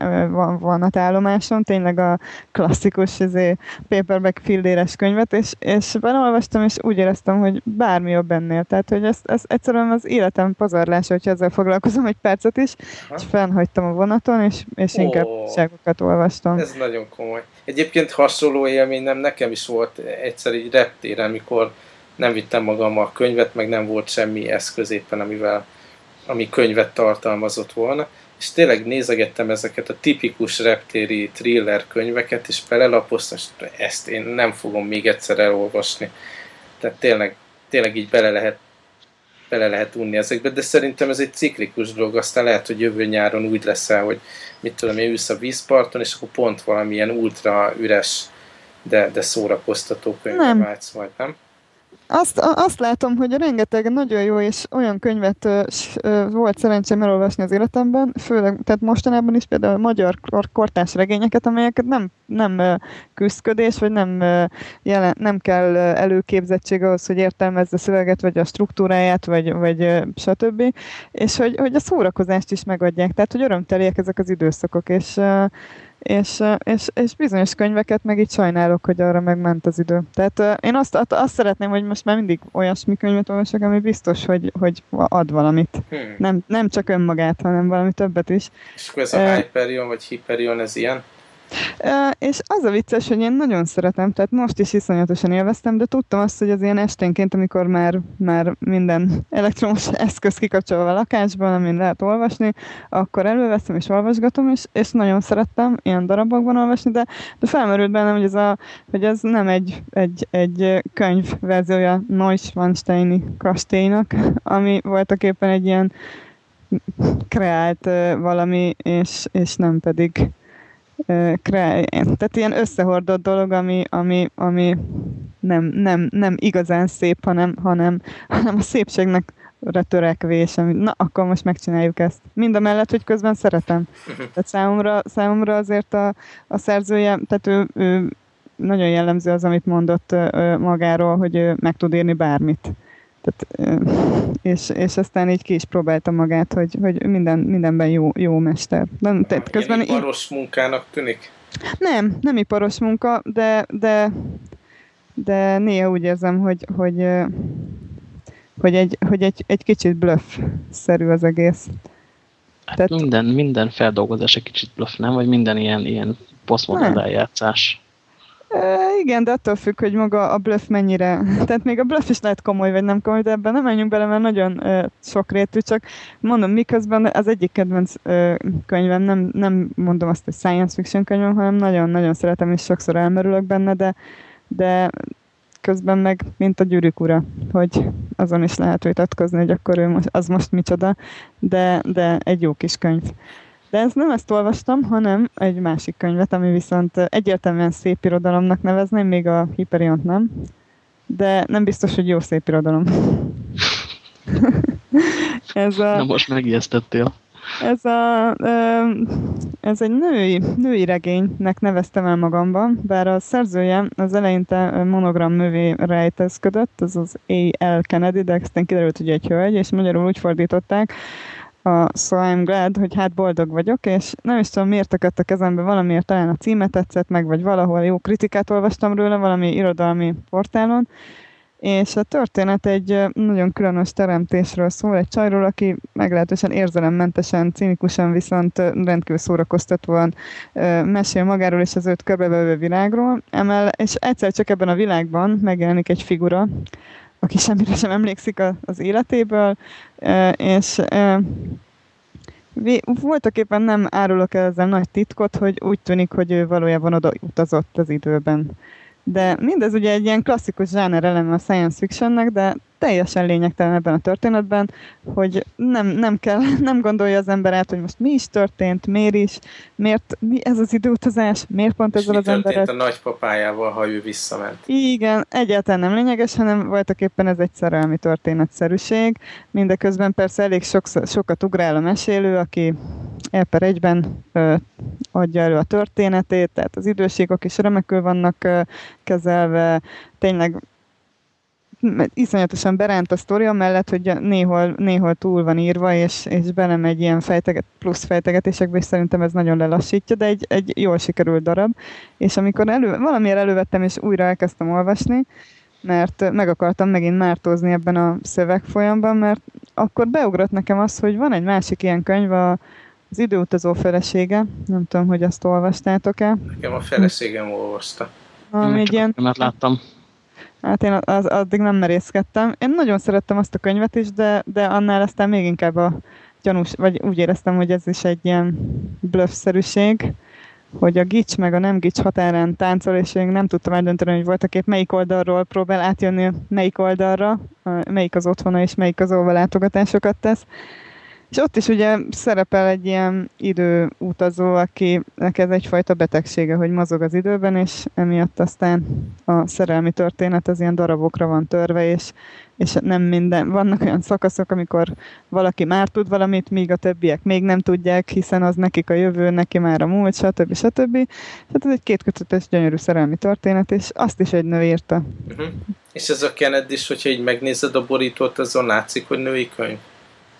van, állomáson, tényleg a klasszikus izé, paperback filléres könyvet, és, és belolvastam, és úgy éreztem, hogy bármi jobb ennél. Tehát, hogy ez, ez egyszerűen az életem pazarlása, hogyha ezzel foglalkozom egy percet is, Aha. és fennhagytam a vonaton, és, és oh, inkább ságokat olvastam. Ez nagyon komoly. Egyébként hasonló élmény nem nekem is volt egyszer egy reptéren, amikor nem vittem magammal a könyvet, meg nem volt semmi eszköz éppen, amivel, ami könyvet tartalmazott volna, és tényleg nézegettem ezeket a tipikus reptéri thriller könyveket, és belelapoztam, és ezt én nem fogom még egyszer elolvasni. Tehát tényleg, tényleg így bele lehet, bele lehet unni ezekbe, de szerintem ez egy ciklikus dolog, aztán lehet, hogy jövő nyáron úgy leszel, hogy mit tudom én, ülsz a vízparton, és akkor pont valamilyen ultra üres, de, de szórakoztató könyvre vágysz majd, nem? Azt, azt látom, hogy rengeteg nagyon jó és olyan könyvet volt szerencsém elolvasni az életemben, főleg, tehát mostanában is például magyar kortás regényeket, amelyeket nem, nem küzdködés, vagy nem, jelen, nem kell előképzettség ahhoz, hogy értelmezze a szöveget, vagy a struktúráját, vagy, vagy stb. És hogy, hogy a szórakozást is megadják, tehát hogy örömteliek ezek az időszakok, és és, és, és bizonyos könyveket meg itt sajnálok, hogy arra megment az idő. Tehát én azt, azt szeretném, hogy most már mindig olyasmi könyvet olvasok, ami biztos, hogy, hogy ad valamit. Hmm. Nem, nem csak önmagát, hanem valami többet is. És akkor ez a Hyperion vagy Hyperion, ez ilyen? És az a vicces, hogy én nagyon szeretem, tehát most is iszonyatosan élveztem, de tudtam azt, hogy az ilyen esténként, amikor már, már minden elektromos eszköz kikapcsolva a lakásban, amin lehet olvasni, akkor előveszem és olvasgatom, és, és nagyon szerettem ilyen darabokban olvasni, de, de felmerült bennem, hogy ez, a, hogy ez nem egy, egy, egy könyv verziója Neuschwansteini kastélynak, ami voltak éppen egy ilyen kreált valami, és, és nem pedig tehát ilyen összehordott dolog, ami, ami, ami nem, nem, nem igazán szép, hanem, hanem, hanem a szépségnek törekvés, ami, na, akkor most megcsináljuk ezt. Mind a mellett, hogy közben szeretem. Tehát számomra, számomra azért a, a szerzője, tehát ő, ő nagyon jellemző az, amit mondott magáról, hogy ő meg tud írni bármit. Tehát, és, és aztán így ki is próbálta magát, hogy, hogy minden, mindenben jó, jó mester. De, tehát közben iparos munkának tűnik? Nem, nem iparos munka, de, de, de néha úgy érzem, hogy, hogy, hogy, egy, hogy egy, egy kicsit bluff-szerű az egész. Hát Tehát, minden, minden feldolgozás egy kicsit bluff, nem? Vagy minden ilyen, ilyen posztmodern eljátszás. E, igen, de attól függ, hogy maga a bluff mennyire. Tehát még a bluff is lehet komoly, vagy nem komoly, de ebben nem menjünk bele, mert nagyon e, sokrétű, csak mondom, miközben az egyik kedvenc e, könyvem, nem, nem mondom azt, hogy science fiction könyvem, hanem nagyon-nagyon szeretem, és sokszor elmerülök benne, de, de közben meg, mint a gyűrűk ura, hogy azon is lehet vitatkozni, hogy akkor ő most, az most micsoda, de, de egy jó kis könyv. De ez nem ezt olvastam, hanem egy másik könyvet, ami viszont egyértelműen szép irodalomnak nevezném, még a Hyperiont nem. De nem biztos, hogy jó szép irodalom. ez a... Na most megijesztettél. Ez, a, ez egy női, női regénynek neveztem el magamban, bár a szerzője az eleinte monogram mövé rejtezködött, ez az A.L. Kennedy, de aztán kiderült, hogy egy hölgy, és magyarul úgy fordították, a So I'm glad, hogy hát boldog vagyok, és nem is tudom miért akadt a kezembe, valamiért talán a címet tetszett meg, vagy valahol jó kritikát olvastam róla, valami irodalmi portálon, és a történet egy nagyon különös teremtésről szól, egy csajról, aki meglehetősen érzelemmentesen, cinikusan, viszont rendkívül szórakoztatóan mesél magáról és az őt körbevevő világról, emel, és egyszer csak ebben a világban megjelenik egy figura, aki semmire sem emlékszik az életéből, és voltak éppen nem árulok el ezzel nagy titkot, hogy úgy tűnik, hogy ő valójában oda utazott az időben. De mindez ugye egy ilyen klasszikus zsáner eleme a science fictionnek, de teljesen lényegtelen ebben a történetben, hogy nem, nem kell, nem gondolja az ember át, hogy most mi is történt, miért is, miért, mi ez az időutazás, miért pont ezzel az emberrel. a nagypapájával, ha ő visszament? Igen, egyáltalán nem lényeges, hanem voltak éppen ez egy szerelmi történetszerűség. Mindeközben persze elég sok, sokat ugrál a mesélő, aki per egyben ö, adja elő a történetét, tehát az időségok is remekül vannak ö, kezelve, tényleg iszonyatosan beránt a sztori, mellett, hogy néhol, néhol túl van írva, és, és belemegy ilyen fejteget, plusz fejtegetésekbe, és szerintem ez nagyon lelassítja, de egy, egy jól sikerült darab. És amikor elő, valamiért elővettem, és újra elkezdtem olvasni, mert meg akartam megint mártózni ebben a szövegfolyamban, mert akkor beugrott nekem az, hogy van egy másik ilyen könyv, a, az időutazó felesége, nem tudom, hogy azt olvastátok-e. Nekem a feleségem olvasta. Ami egy ilyen... láttam. Hát én az, addig nem merészkedtem. Én nagyon szerettem azt a könyvet is, de, de annál aztán még inkább a gyanús, vagy úgy éreztem, hogy ez is egy ilyen bluff-szerűség, hogy a gics meg a nem gics határán táncol, és én nem tudtam eldönteni, hogy voltak épp melyik oldalról próbál átjönni melyik oldalra, melyik az otthona és melyik az óva látogatásokat tesz. És ott is ugye szerepel egy ilyen időutazó, akinek ez egyfajta betegsége, hogy mozog az időben, és emiatt aztán a szerelmi történet az ilyen darabokra van törve, és, és nem minden. Vannak olyan szakaszok, amikor valaki már tud valamit, míg a többiek még nem tudják, hiszen az nekik a jövő, neki már a múlt, stb. stb. Tehát ez egy kétkötetes, gyönyörű szerelmi történet, és azt is egy nő írta. Uh-huh. És ez a Kennedy is, hogyha így megnézed a borítót, azon látszik, hogy női könyv?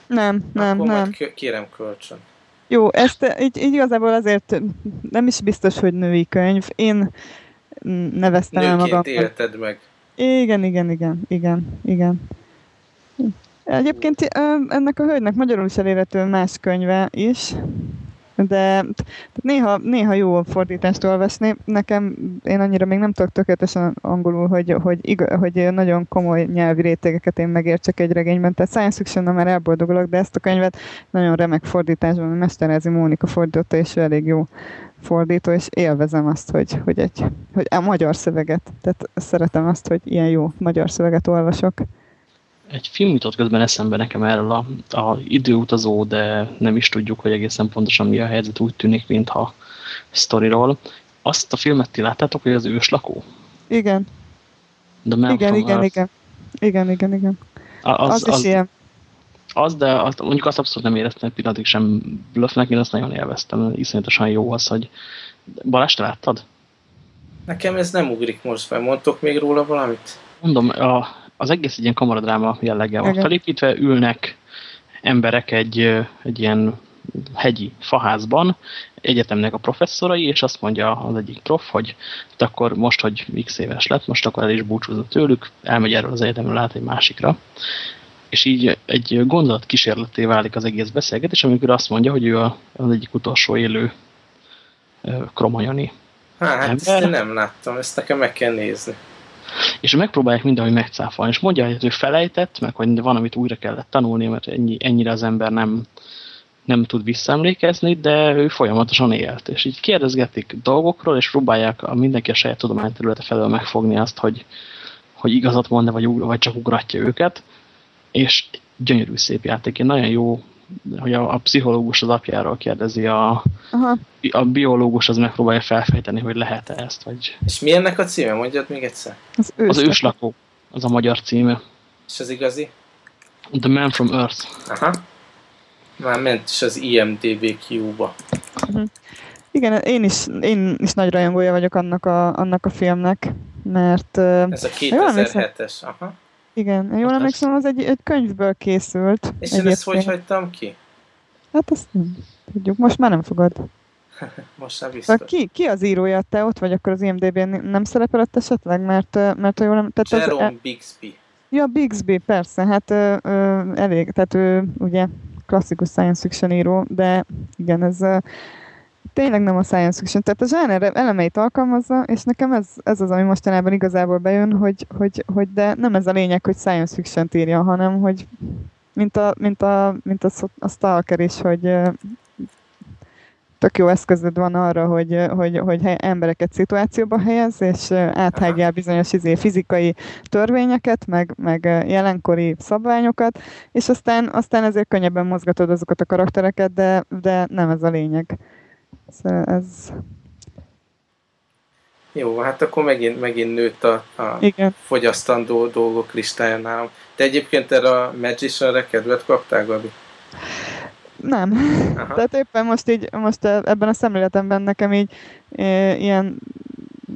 Nem, nem, Akkor nem. kérem kölcsön. Jó, ezt így, így igazából azért nem is biztos, hogy női könyv. Én neveztem el magam. élted meg. Igen, igen, igen, igen, igen. Egyébként ennek a hölgynek magyarul is elérhető más könyve is, de néha, néha jó fordítást olvasni. Nekem, én annyira még nem tudok tökéletesen angolul, hogy, hogy, igaz, hogy nagyon komoly nyelvi rétegeket én megértsek egy regényben. Tehát science fiction már elboldogulok, de ezt a könyvet nagyon remek fordításban, Mesterházi Mónika fordította, és elég jó fordító, és élvezem azt, hogy, hogy, egy, hogy a magyar szöveget, tehát szeretem azt, hogy ilyen jó magyar szöveget olvasok egy film jutott közben eszembe nekem erről a, a időutazó, de nem is tudjuk, hogy egészen pontosan mi a helyzet, úgy tűnik, mintha sztoriról. Azt a filmet ti láttátok, hogy az őslakó? Igen. De igen, igen, igen, igen. Igen, igen, igen. Az, az, az is ilyen. Az, de az, mondjuk azt abszolút nem éreztem egy pillanatig sem bluffnek, én azt nagyon élveztem. Iszonyatosan jó az, hogy... Balázs, te láttad? Nekem ez nem ugrik most be. Mondtok még róla valamit? Mondom, a, az egész egy ilyen kamaradráma jelleggel van felépítve, ülnek emberek egy, egy ilyen hegyi faházban, egyetemnek a professzorai, és azt mondja az egyik prof, hogy akkor most, hogy x éves lett, most akkor el is búcsúzott tőlük, elmegy erről az egyetemről át egy másikra. És így egy gondolat kísérleté válik az egész beszélgetés, amikor azt mondja, hogy ő az egyik utolsó élő kromanyoni. Hát, ember. ezt én nem láttam, ezt nekem meg kell nézni és megpróbálják mindenhogy megcáfolni, és mondja, hogy ő felejtett, meg hogy van, amit újra kellett tanulni, mert ennyi, ennyire az ember nem, nem tud visszaemlékezni, de ő folyamatosan élt. És így kérdezgetik dolgokról, és próbálják a mindenki a saját tudományterülete felől megfogni azt, hogy, hogy igazat mond vagy, vagy csak ugratja őket. És gyönyörű szép játék. Nagyon jó hogy a, a pszichológus az apjáról kérdezi, a, Aha. a biológus az megpróbálja felfejteni, hogy lehet-e ezt. Vagy... És mi ennek a címe? Mondjad még egyszer. Az, őslakó. az őslakó. Az a magyar címe. És az igazi? The Man from Earth. Aha. Már ment is az IMDB-Q-ba. Uh -huh. Igen, én is, én is nagy rajongója vagyok annak a, annak a filmnek, mert... Ez a 2007-es, aha. Igen, jól emlékszem, az egy, egy könyvből készült. És én ezt hogy hagytam ki? Hát azt nem tudjuk, most már nem fogad. most nem biztos. Ki, ki az írója? Te ott vagy akkor az IMDb-n nem szerepelett esetleg? Mert, mert jól nem... Tehát Jerome az, Bixby. Ja, Bixby, persze, hát ö, ö, elég, tehát ő ugye klasszikus science fiction író, de igen, ez tényleg nem a science fiction. Tehát a zsáner elemeit alkalmazza, és nekem ez, ez az, ami mostanában igazából bejön, hogy, hogy, hogy de nem ez a lényeg, hogy science fiction írja, hanem hogy mint a, mint a, mint a, a stalker is, hogy tök jó eszközöd van arra, hogy, hogy, hogy embereket szituációba helyez, és áthágjál bizonyos izé, fizikai törvényeket, meg, meg jelenkori szabványokat, és aztán, aztán ezért könnyebben mozgatod azokat a karaktereket, de, de nem ez a lényeg. Szóval ez... Jó, hát akkor megint, megint nőtt a, a Igen. fogyasztandó dolgok listája nálam. Te egyébként erre a Magician-re kedvet kaptál, Gabi? Nem. Aha. Tehát éppen most így, most ebben a szemléletemben nekem így e, ilyen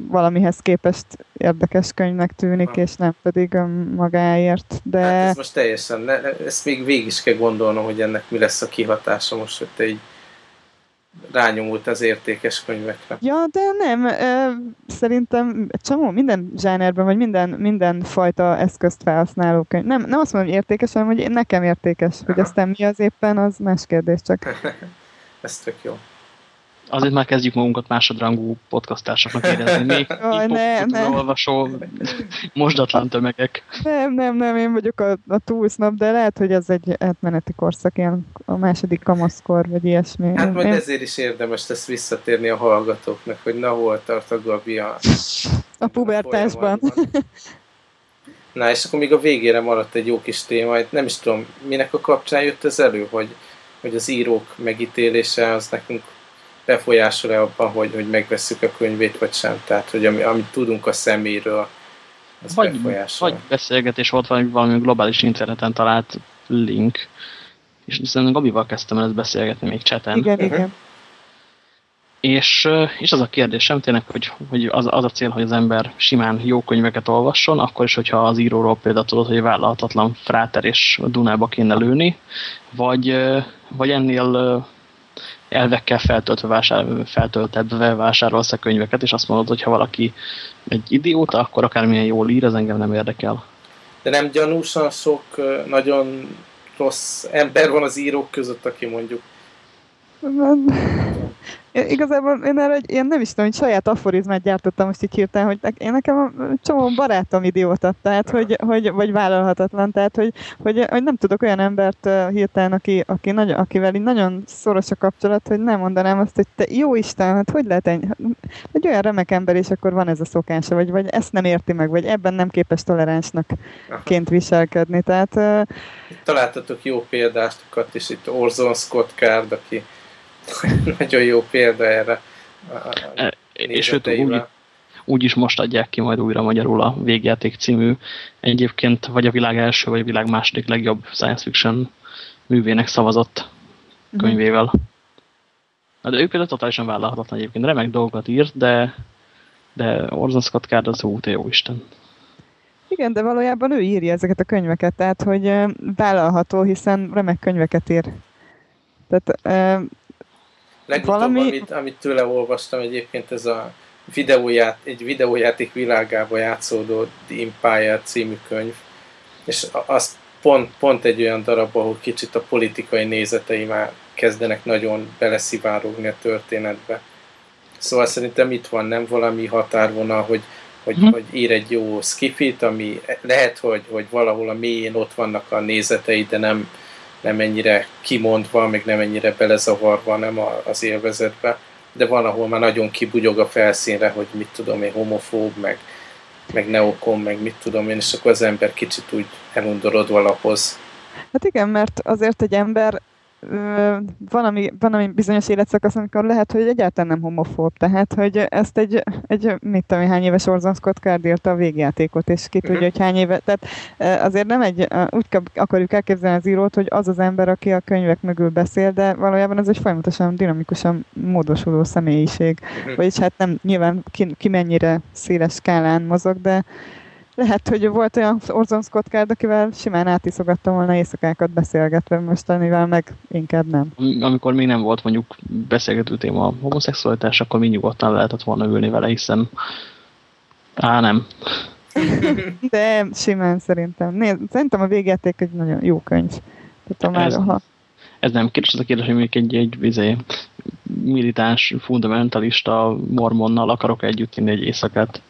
valamihez képest érdekes könyvnek tűnik, Aha. és nem pedig magáért, de... Hát ez most teljesen, ne, ezt még végig is kell gondolnom, hogy ennek mi lesz a kihatása most, hogy te így rányomult az értékes könyvekre. Ja, de nem. Szerintem csomó minden zsánerben, vagy minden, minden fajta eszközt felhasználó könyv. Nem, nem azt mondom, hogy értékes, hanem hogy nekem értékes. Aha. Hogy aztán mi az éppen, az más kérdés csak. Ez tök jó azért már kezdjük magunkat másodrangú podcastársaknak érezni. Még Aj, ne, ne. olvasó mosdatlan tömegek. Nem, nem, nem, én vagyok a, a túlsznap, de lehet, hogy ez egy átmeneti korszak, ilyen a második kamaszkor, vagy ilyesmi. Hát majd én... ezért is érdemes ezt visszatérni a hallgatóknak, hogy na hol tart a Gabi a, a pubertásban. Na, és akkor még a végére maradt egy jó kis téma, nem is tudom, minek a kapcsán jött ez elő, hogy hogy az írók megítélése az nekünk befolyásol-e abban, hogy, hogy megveszük a könyvét, vagy sem. Tehát, hogy ami, amit tudunk a szeméről, az vagy, befolyásol. Vagy beszélgetés volt valami, valami globális interneten talált link, és szerintem Gabival kezdtem el ezt beszélgetni még cseten. Igen, uh -huh. igen. És, és az a kérdésem tényleg, hogy, hogy az, az a cél, hogy az ember simán jó könyveket olvasson, akkor is, hogyha az íróról például tudod, hogy vállalhatatlan fráter és Dunába kéne lőni, vagy, vagy ennél elvekkel feltöltve, vásár, feltöltve vásárolsz a könyveket, és azt mondod, hogy ha valaki egy idióta, akkor akármilyen jól ír, ez engem nem érdekel. De nem gyanúsan sok nagyon rossz ember van az írók között, aki mondjuk Igazából én erre én nem is tudom, hogy saját aforizmát gyártottam most így hirtelen, hogy én nekem a csomó barátom idióta, tehát hogy, hogy, vagy vállalhatatlan, tehát hogy, hogy, hogy nem tudok olyan embert hirtelen, aki, aki nagyon, akivel így nagyon szoros a kapcsolat, hogy nem mondanám azt, hogy te jó Isten, hát hogy lehet ennyi, egy olyan remek ember, és akkor van ez a szokása, vagy, vagy ezt nem érti meg, vagy ebben nem képes toleránsnak ként viselkedni, tehát... Találtatok jó példástokat is, itt Orson Scott Card, aki Nagyon jó példa erre. E, és őt úgy, úgy is most adják ki majd újra magyarul a Végjáték című, egyébként vagy a világ első, vagy a világ második legjobb science fiction művének szavazott mhm. könyvével. Na, de ő például totálisan vállalhatatlan egyébként. Remek dolgokat írt, de, de Orson Scott Card az út, jó Isten. Igen, de valójában ő írja ezeket a könyveket, tehát hogy vállalható, hiszen remek könyveket ír. Tehát Legutóbb, Valami... amit, amit tőle olvastam egyébként, ez a videóját, egy videójáték világába játszódó The Empire című könyv, és az pont, pont egy olyan darab, ahol kicsit a politikai nézetei már kezdenek nagyon beleszivárogni a történetbe. Szóval szerintem itt van nem valami határvonal, hogy, hogy, hmm. hogy ír egy jó skifit, ami lehet, hogy, hogy valahol a mélyén ott vannak a nézetei, de nem, nem ennyire kimondva, meg nem ennyire belezavarva nem az élvezetbe, de van, ahol már nagyon kibugyog a felszínre, hogy mit tudom én, homofób, meg, meg neokon, meg mit tudom én, és akkor az ember kicsit úgy elundorodva lapoz. Hát igen, mert azért egy ember van, ami, van, ami bizonyos életszakasz, amikor lehet, hogy egyáltalán nem homofób. Tehát, hogy ezt egy, egy mit tudom, hány éves Orson Scott Card írta a végjátékot, és ki tudja, hogy hány éve. Tehát azért nem egy, úgy akarjuk elképzelni az írót, hogy az az ember, aki a könyvek mögül beszél, de valójában ez egy folyamatosan dinamikusan módosuló személyiség. Uh-huh. Vagyis hát nem nyilván ki, ki mennyire széles skálán mozog, de lehet, hogy volt olyan Orson Scott Card, akivel simán átiszogattam volna éjszakákat beszélgetve, mostanivel meg inkább nem. Amikor még nem volt mondjuk beszélgető téma a homoszexualitás, akkor mi nyugodtan lehetett volna ülni vele, hiszen á, nem. De simán szerintem. Nézd, szerintem a végjáték egy nagyon jó könyv. Tehát, ez, ha... ez nem kérdés, az a kérdés, hogy még egy, egy vizé, militáns, fundamentalista mormonnal akarok együtt inni egy éjszakát.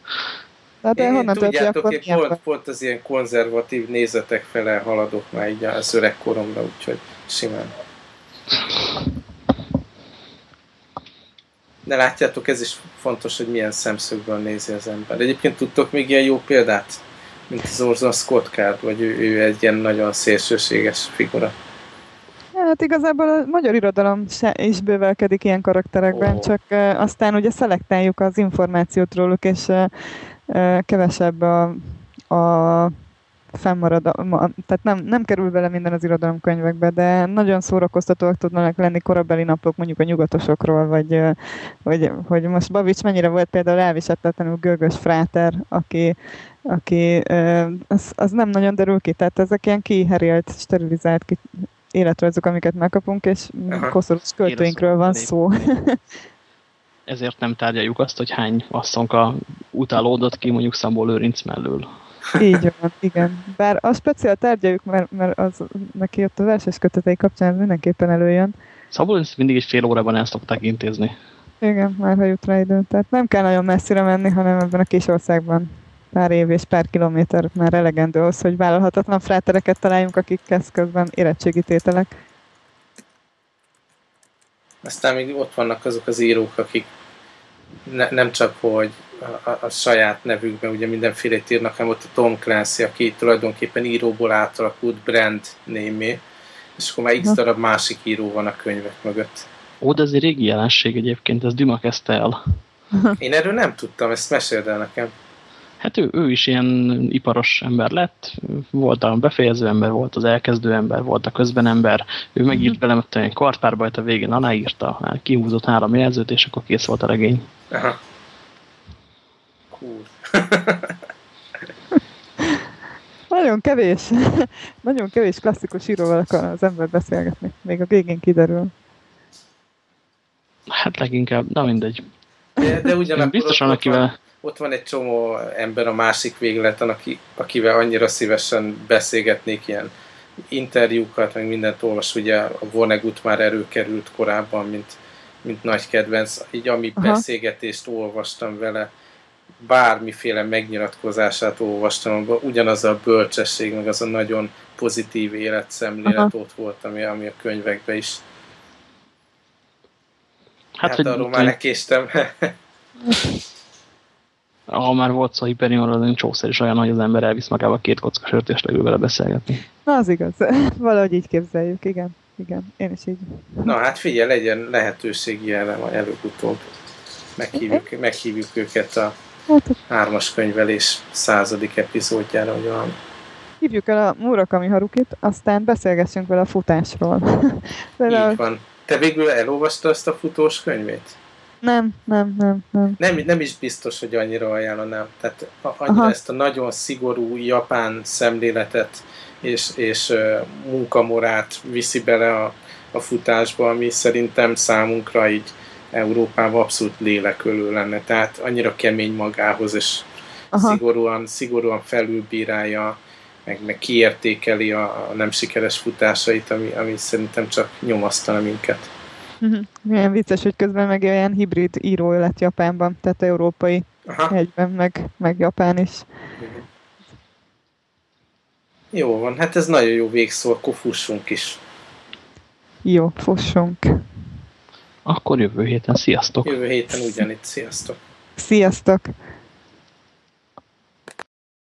Na de én, honnan tudjátok, én pont, pont az ilyen konzervatív nézetek fele haladok már így az öregkoromra, úgyhogy simán. De látjátok, ez is fontos, hogy milyen szemszögből nézi az ember. Egyébként tudtok még ilyen jó példát, mint az Orson Scott Card, vagy ő, ő egy ilyen nagyon szélsőséges figura? Hát igazából a magyar irodalom se is bővelkedik ilyen karakterekben, oh. csak uh, aztán ugye szelektáljuk az információt róluk, és uh, kevesebb a, a fennmarad, tehát nem, nem kerül bele minden az irodalomkönyvekbe, de nagyon szórakoztatóak tudnak lenni korabeli napok mondjuk a nyugatosokról, vagy, vagy hogy most Babics mennyire volt például elviselhetetlenül Gőgös Fráter, aki, aki az, az nem nagyon derül ki, tehát ezek ilyen kiherélt, sterilizált ki, életrajzok, amiket megkapunk, és koszorús költőinkről van szó. Ezért nem tárgyaljuk azt, hogy hány asszonka utálódott ki mondjuk Szambó Lőrinc mellől. Így van, igen. Bár a speciál tárgyaljuk, mert, mert az neki ott a verses kötetei kapcsán mindenképpen előjön. Szabó Lőrinc mindig egy fél órában el szokták intézni. Igen, már ha jut rá idő. Tehát nem kell nagyon messzire menni, hanem ebben a kis országban pár év és pár kilométer már elegendő az, hogy vállalhatatlan frátereket találjunk, akik közben érettségítételek. Aztán még ott vannak azok az írók, akik ne, nem csak, hogy a, a, a saját nevükben ugye mindenfélét írnak, hanem ott a Tom Clancy, aki tulajdonképpen íróból átalakult brand némé, és akkor már x darab másik író van a könyvek mögött. Ó, de ez egy régi jelenség egyébként, ez Duma kezdte el. Én erről nem tudtam, ezt meséld el nekem. Hát ő, ő is ilyen iparos ember lett, volt a befejező ember, volt az elkezdő ember, volt a közben ember, ő megírt velem egy kartpárbajt, a végén aláírta, kihúzott három jelzőt, és akkor kész volt a regény. Aha. Cool. nagyon kevés, nagyon kevés klasszikus íróval akar az ember beszélgetni. Még a végén kiderül. Hát leginkább, na mindegy. De, de ugyanakkor biztosan, akivel... Ott van egy csomó ember a másik végleten, aki, akivel annyira szívesen beszélgetnék ilyen interjúkat, meg mindent olvas, ugye a Vonnegut már erőkerült korábban, mint, mint nagy kedvenc, így ami Aha. beszélgetést olvastam vele, bármiféle megnyilatkozását olvastam, ugyanaz a bölcsesség, meg az a nagyon pozitív életszemlélet Aha. ott volt, ami, ami a könyvekben is. Hát, hát arról már lekéstem. ha már volt szó Hyperion, az csószer is olyan, hogy az ember elvisz magába két kocka sört, és leül vele beszélgetni. Na, az igaz. Valahogy így képzeljük, igen. Igen, én is így. Na hát figyelj, legyen lehetőség ilyenre majd előbb-utóbb. Meghívjuk, meghívjuk őket a hát, hármas könyvelés századik epizódjára, hogy van. Hívjuk el a Murakami Harukit, aztán beszélgessünk vele a futásról. Így van. Te végül elolvastad azt a futós könyvét? Nem, nem, nem, nem. Nem, nem is biztos, hogy annyira ajánlanám. Tehát annyira Aha. ezt a nagyon szigorú japán szemléletet és, és uh, munkamorát viszi bele a, a futásba, ami szerintem számunkra így Európában abszolút lélekölő lenne. Tehát annyira kemény magához, és Aha. szigorúan, szigorúan felülbírálja, meg, meg kiértékeli a, a nem sikeres futásait, ami, ami szerintem csak nyomasztana minket. Milyen vicces, hogy közben meg olyan hibrid író lett Japánban, tehát európai Aha. egyben, meg, meg Japán is. Jó van, hát ez nagyon jó végszó, akkor fussunk is. Jó, fussunk. Akkor jövő héten, sziasztok! Jövő héten ugyanitt, sziasztok! Sziasztok!